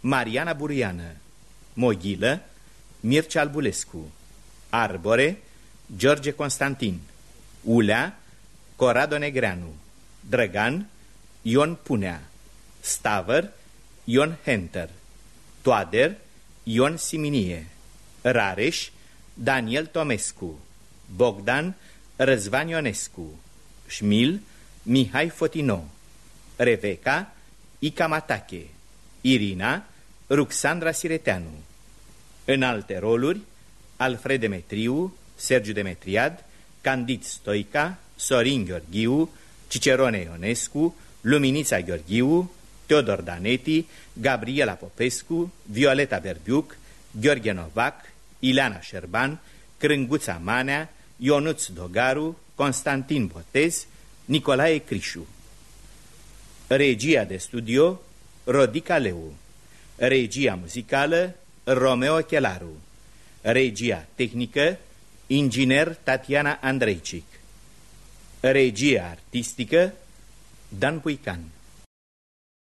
Mariana Buriană, Moghilă, Mircea Albulescu, Arbore, George Constantin, Ulea, Corado Negreanu, Drăgan, Ion Punea, Stavăr, Ion Henter, Toader, Ion Siminie, Rareș, Daniel Tomescu, Bogdan, Răzvan Ionescu, Șmil, Mihai Fotino, Reveca, Ica Matache, Irina, Ruxandra Sireteanu. În alte roluri, Alfred Demetriu, Sergiu Demetriad, Candid Stoica, Sorin Gheorghiu, Cicerone Ionescu, Luminița Gheorghiu, Teodor Daneti, Gabriela Popescu, Violeta Berbiuc, Gheorghe Novac, Ileana Șerban, Crânguța Manea, Ionuț Dogaru, Constantin Botez, Nicolae Crișu. Regia de studio, Rodica Leu. Regia muzicală, Romeo Chelaru. Regia tehnică, inginer Tatiana Andreicic. Regia artistică, dan Puikan.